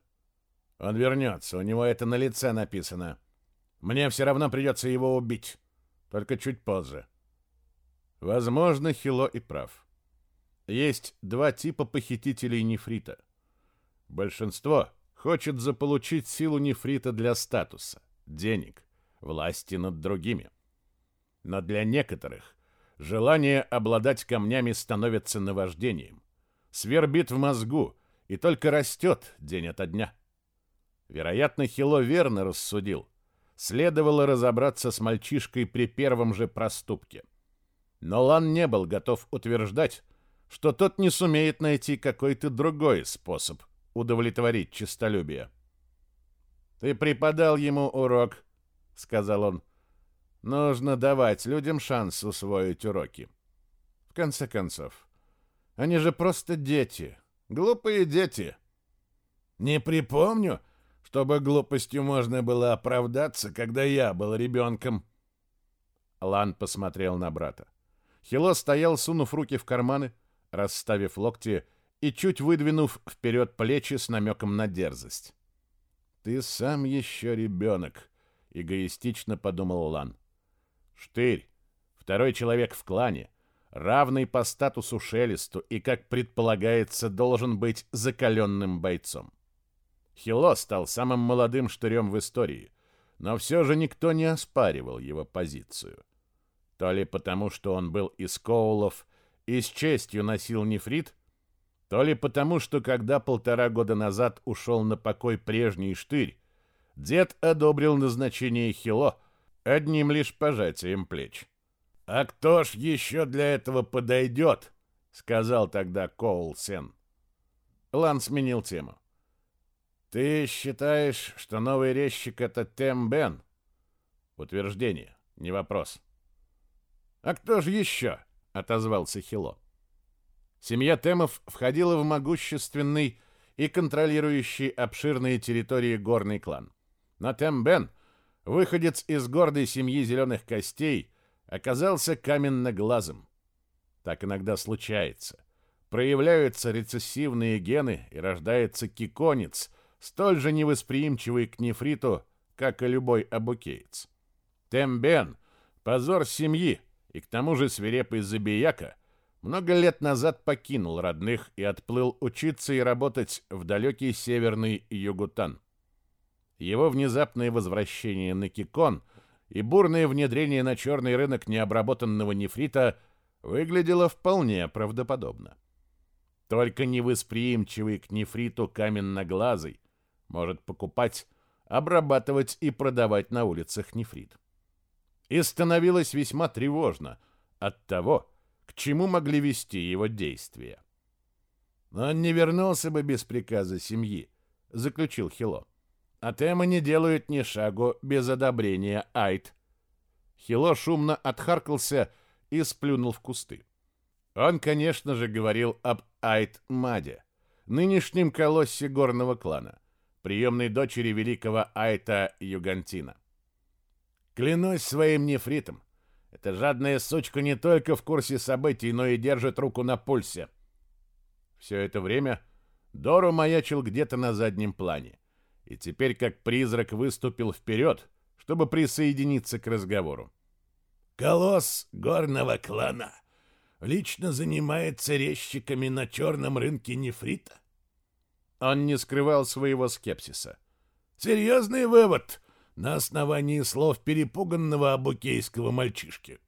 Он вернется, у него это на лице написано. Мне все равно придется его убить, только чуть позже». Возможно, Хило и прав. Есть два типа похитителей нефрита. Большинство хочет заполучить силу нефрита для статуса, денег, власти над другими. Но для некоторых желание обладать камнями становится наваждением, свербит в мозгу и только растет день ото дня. Вероятно, Хило верно рассудил. Следовало разобраться с мальчишкой при первом же проступке. Но Лан не был готов утверждать, что тот не сумеет найти какой-то другой способ удовлетворить честолюбие. «Ты преподал ему урок», — сказал он. «Нужно давать людям шанс усвоить уроки. В конце концов, они же просто дети, глупые дети». «Не припомню, чтобы глупостью можно было оправдаться, когда я был ребенком». Лан посмотрел на брата. Хило стоял, сунув руки в карманы, — расставив локти и чуть выдвинув вперед плечи с намеком на дерзость. «Ты сам еще ребенок», — эгоистично подумал Лан. «Штырь, второй человек в клане, равный по статусу Шелесту и, как предполагается, должен быть закаленным бойцом. Хило стал самым молодым штырем в истории, но все же никто не оспаривал его позицию. То ли потому, что он был из Коулов, и с честью носил нефрит, то ли потому, что когда полтора года назад ушел на покой прежний штырь, дед одобрил назначение Хило одним лишь пожатием плеч. «А кто ж еще для этого подойдет?» — сказал тогда Коул Сен. Лан сменил тему. «Ты считаешь, что новый резчик — это Тем Бен?» Утверждение, не вопрос. «А кто же еще?» отозвался Хило. Семья Темов входила в могущественный и контролирующий обширные территории горный клан. Но Тембен, выходец из гордой семьи зеленых костей, оказался каменноглазым. Так иногда случается. Проявляются рецессивные гены и рождается киконец, столь же невосприимчивый к нефриту, как и любой абукеец. Тембен — позор семьи, и к тому же свирепый забияка много лет назад покинул родных и отплыл учиться и работать в далекий северный Югутан. Его внезапное возвращение на Кикон и бурное внедрение на черный рынок необработанного нефрита выглядело вполне правдоподобно. Только невосприимчивый к нефриту каменноглазый может покупать, обрабатывать и продавать на улицах нефрит и становилось весьма тревожно от того, к чему могли вести его действия. «Он не вернулся бы без приказа семьи», — заключил Хило. «А Тема не делают ни шагу без одобрения Айт». Хило шумно отхаркался и сплюнул в кусты. Он, конечно же, говорил об Айт-Маде, нынешнем колоссе горного клана, приемной дочери великого Айта Югантина. Клянусь своим нефритом. Эта жадная сучка не только в курсе событий, но и держит руку на пульсе. Все это время Дору маячил где-то на заднем плане, и теперь как призрак выступил вперед, чтобы присоединиться к разговору. «Колосс горного клана лично занимается резчиками на черном рынке нефрита?» Он не скрывал своего скепсиса. «Серьезный вывод на основании слов перепуганного абукейского мальчишки».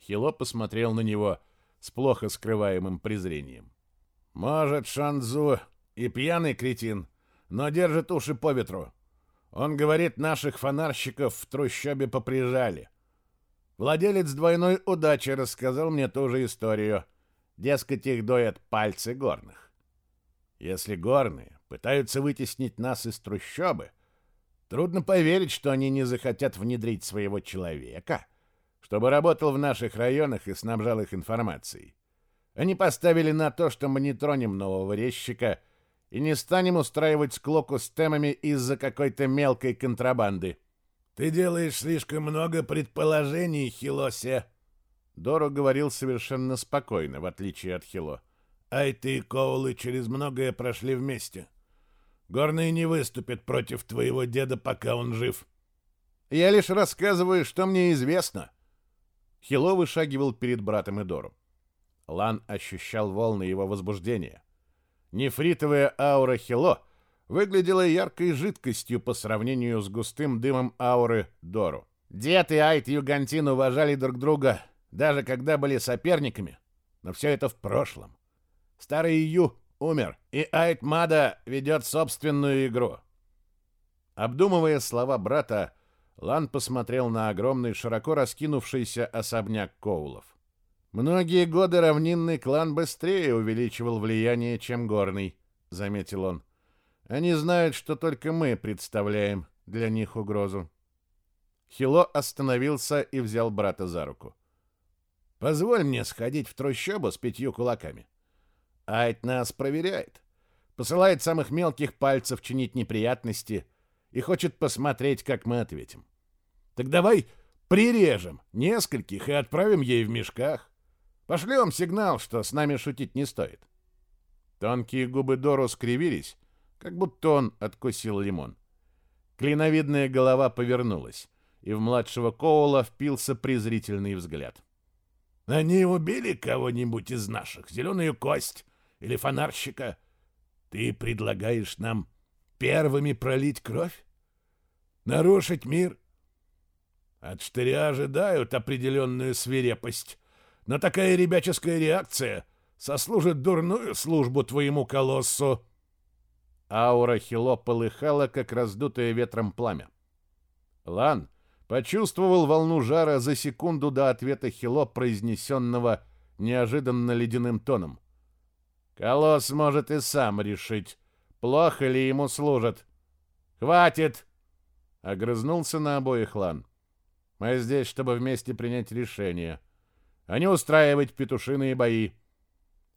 Хило посмотрел на него с плохо скрываемым презрением. Может, Шанзу и пьяный кретин, но держит уши по ветру. Он говорит, наших фонарщиков в трущобе поприжали. Владелец двойной удачи рассказал мне ту же историю. Дескать, их доят пальцы горных. Если горные пытаются вытеснить нас из трущобы, трудно поверить, что они не захотят внедрить своего человека, чтобы работал в наших районах и снабжал их информацией. Они поставили на то, что мы не тронем нового резчика и не станем устраивать склоку с темами из-за какой-то мелкой контрабанды. «Ты делаешь слишком много предположений, Хилосе!» Доро говорил совершенно спокойно, в отличие от Хило. «Ай ты и Коулы через многое прошли вместе. Горные не выступят против твоего деда, пока он жив». «Я лишь рассказываю, что мне известно». Хило вышагивал перед братом Идору. Лан ощущал волны его возбуждения. Нефритовая аура Хило выглядела яркой жидкостью по сравнению с густым дымом ауры Дору. Дед и Айт Югантин уважали друг друга, даже когда были соперниками, но все это в прошлом. Старый Ю умер, и Айт Мада ведет собственную игру. Обдумывая слова брата, Лан посмотрел на огромный, широко раскинувшийся особняк Коулов. Многие годы равнинный клан быстрее увеличивал влияние, чем горный, заметил он. Они знают, что только мы представляем для них угрозу. Хило остановился и взял брата за руку. Позволь мне сходить в трущобу с пятью кулаками. Айт нас проверяет. Посылает самых мелких пальцев чинить неприятности и хочет посмотреть, как мы ответим. Так давай прирежем нескольких и отправим ей в мешках. Пошлем сигнал, что с нами шутить не стоит. Тонкие губы Дору скривились, как будто он откусил лимон. Клиновидная голова повернулась, и в младшего Коула впился презрительный взгляд. «Они убили кого-нибудь из наших? Зеленую кость или фонарщика? Ты предлагаешь нам первыми пролить кровь? Нарушить мир? От штыря ожидают определенную свирепость, но такая ребяческая реакция сослужит дурную службу твоему колоссу. Аура Хило полыхала, как раздутое ветром пламя. Лан почувствовал волну жара за секунду до ответа Хило, произнесенного неожиданно ледяным тоном. «Колосс может и сам решить, плохо ли ему служат. Хватит!» Огрызнулся на обоих Лан. «Мы здесь, чтобы вместе принять решение» а не устраивать петушиные бои.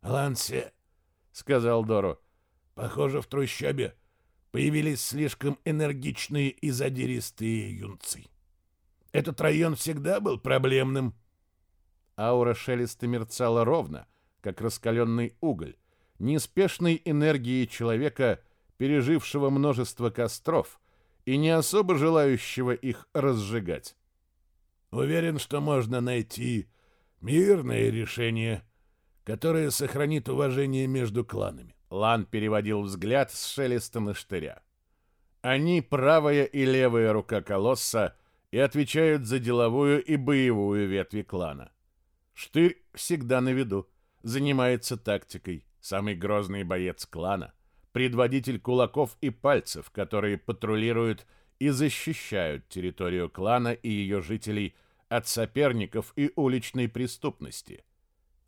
«Лансе», — сказал Дору, — «похоже, в трущобе появились слишком энергичные и задиристые юнцы. Этот район всегда был проблемным». Аура шелеста мерцала ровно, как раскаленный уголь, неспешной энергией человека, пережившего множество костров и не особо желающего их разжигать. «Уверен, что можно найти Мирное решение, которое сохранит уважение между кланами. Лан переводил взгляд с шелеста на штыря. Они правая и левая рука колосса и отвечают за деловую и боевую ветви клана. Штырь всегда на виду, занимается тактикой, самый грозный боец клана, предводитель кулаков и пальцев, которые патрулируют и защищают территорию клана и ее жителей от соперников и уличной преступности.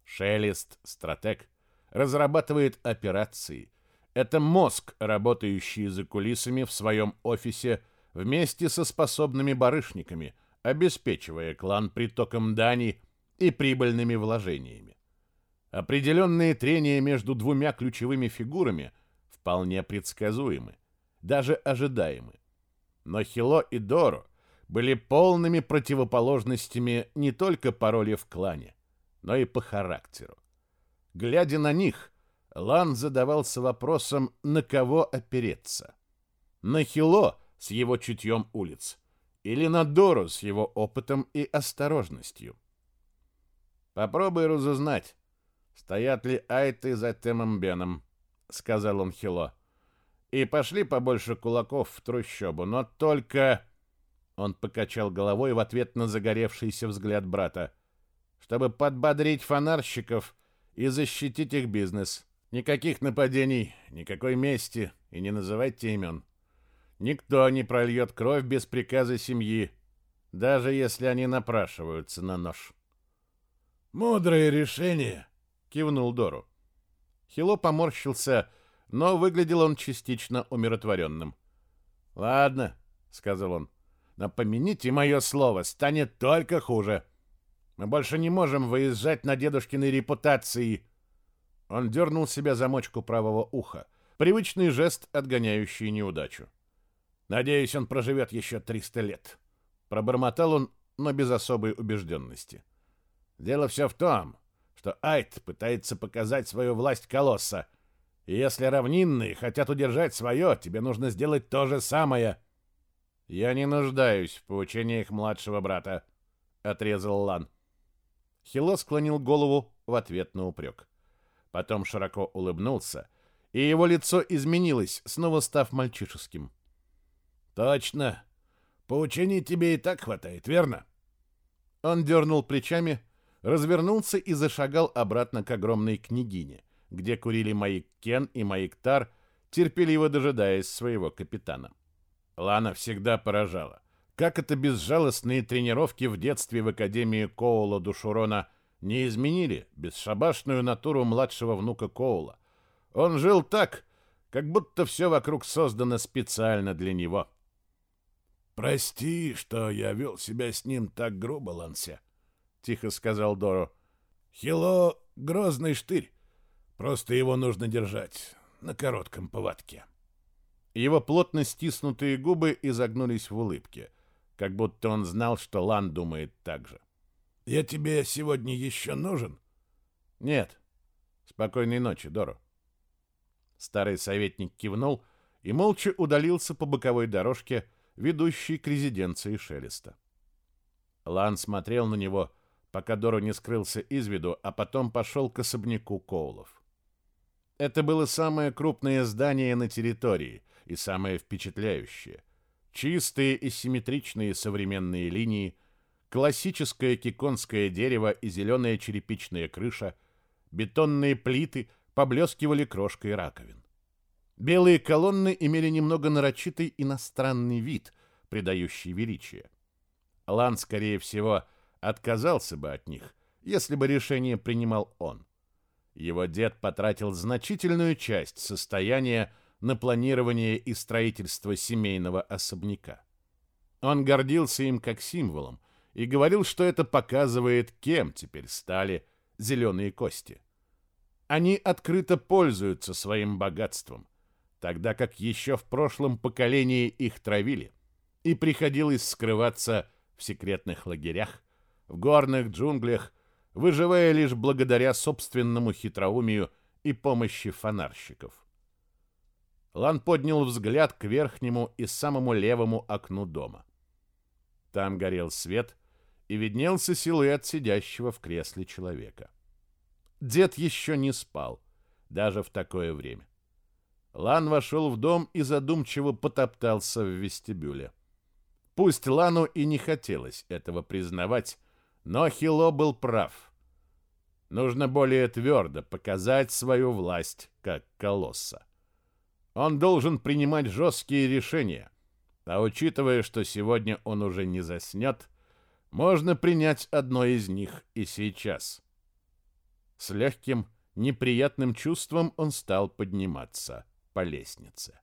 Шелест, стратег, разрабатывает операции. Это мозг, работающий за кулисами в своем офисе вместе со способными барышниками, обеспечивая клан притоком дани и прибыльными вложениями. Определенные трения между двумя ключевыми фигурами вполне предсказуемы, даже ожидаемы. Но Хило и Доро – были полными противоположностями не только по роли в клане, но и по характеру. Глядя на них, Лан задавался вопросом, на кого опереться. На Хило с его чутьем улиц или на Дору с его опытом и осторожностью. «Попробуй разузнать, стоят ли айты за Темом Беном», — сказал он Хило. «И пошли побольше кулаков в трущобу, но только...» Он покачал головой в ответ на загоревшийся взгляд брата. «Чтобы подбодрить фонарщиков и защитить их бизнес. Никаких нападений, никакой мести, и не называйте имен. Никто не прольет кровь без приказа семьи, даже если они напрашиваются на нож». «Мудрое решение», — кивнул Дору. Хило поморщился, но выглядел он частично умиротворенным. «Ладно», — сказал он, — но помяните мое слово, станет только хуже. Мы больше не можем выезжать на дедушкиной репутации. Он дернул себя замочку правого уха. Привычный жест, отгоняющий неудачу. Надеюсь, он проживет еще 300 лет. Пробормотал он, но без особой убежденности. Дело все в том, что Айт пытается показать свою власть колосса. И если равнинные хотят удержать свое, тебе нужно сделать то же самое — «Я не нуждаюсь в поучениях младшего брата», — отрезал Лан. Хило склонил голову в ответ на упрек. Потом широко улыбнулся, и его лицо изменилось, снова став мальчишеским. «Точно. Поучений тебе и так хватает, верно?» Он дернул плечами, развернулся и зашагал обратно к огромной княгине, где курили Маик Кен и Маик Тар, терпеливо дожидаясь своего капитана. Лана всегда поражала. Как это безжалостные тренировки в детстве в Академии Коула Душурона не изменили бесшабашную натуру младшего внука Коула. Он жил так, как будто все вокруг создано специально для него. «Прости, что я вел себя с ним так грубо, Лансе», — тихо сказал Доро. «Хило — грозный штырь. Просто его нужно держать на коротком поводке». Его плотно стиснутые губы изогнулись в улыбке, как будто он знал, что Лан думает так же. «Я тебе сегодня еще нужен?» «Нет. Спокойной ночи, Доро». Старый советник кивнул и молча удалился по боковой дорожке, ведущей к резиденции Шелеста. Лан смотрел на него, пока Доро не скрылся из виду, а потом пошел к особняку Коулов. Это было самое крупное здание на территории, и самое впечатляющее. Чистые и симметричные современные линии, классическое киконское дерево и зеленая черепичная крыша, бетонные плиты поблескивали крошкой раковин. Белые колонны имели немного нарочитый иностранный вид, придающий величие. Лан, скорее всего, отказался бы от них, если бы решение принимал он. Его дед потратил значительную часть состояния на планирование и строительство семейного особняка. Он гордился им как символом и говорил, что это показывает, кем теперь стали зеленые кости. Они открыто пользуются своим богатством, тогда как еще в прошлом поколении их травили, и приходилось скрываться в секретных лагерях, в горных джунглях, выживая лишь благодаря собственному хитроумию и помощи фонарщиков. Лан поднял взгляд к верхнему и самому левому окну дома. Там горел свет, и виднелся силуэт сидящего в кресле человека. Дед еще не спал, даже в такое время. Лан вошел в дом и задумчиво потоптался в вестибюле. Пусть Лану и не хотелось этого признавать, но Хило был прав. Нужно более твердо показать свою власть, как колосса. Он должен принимать жесткие решения. А учитывая, что сегодня он уже не заснет, можно принять одно из них и сейчас. С легким, неприятным чувством он стал подниматься по лестнице.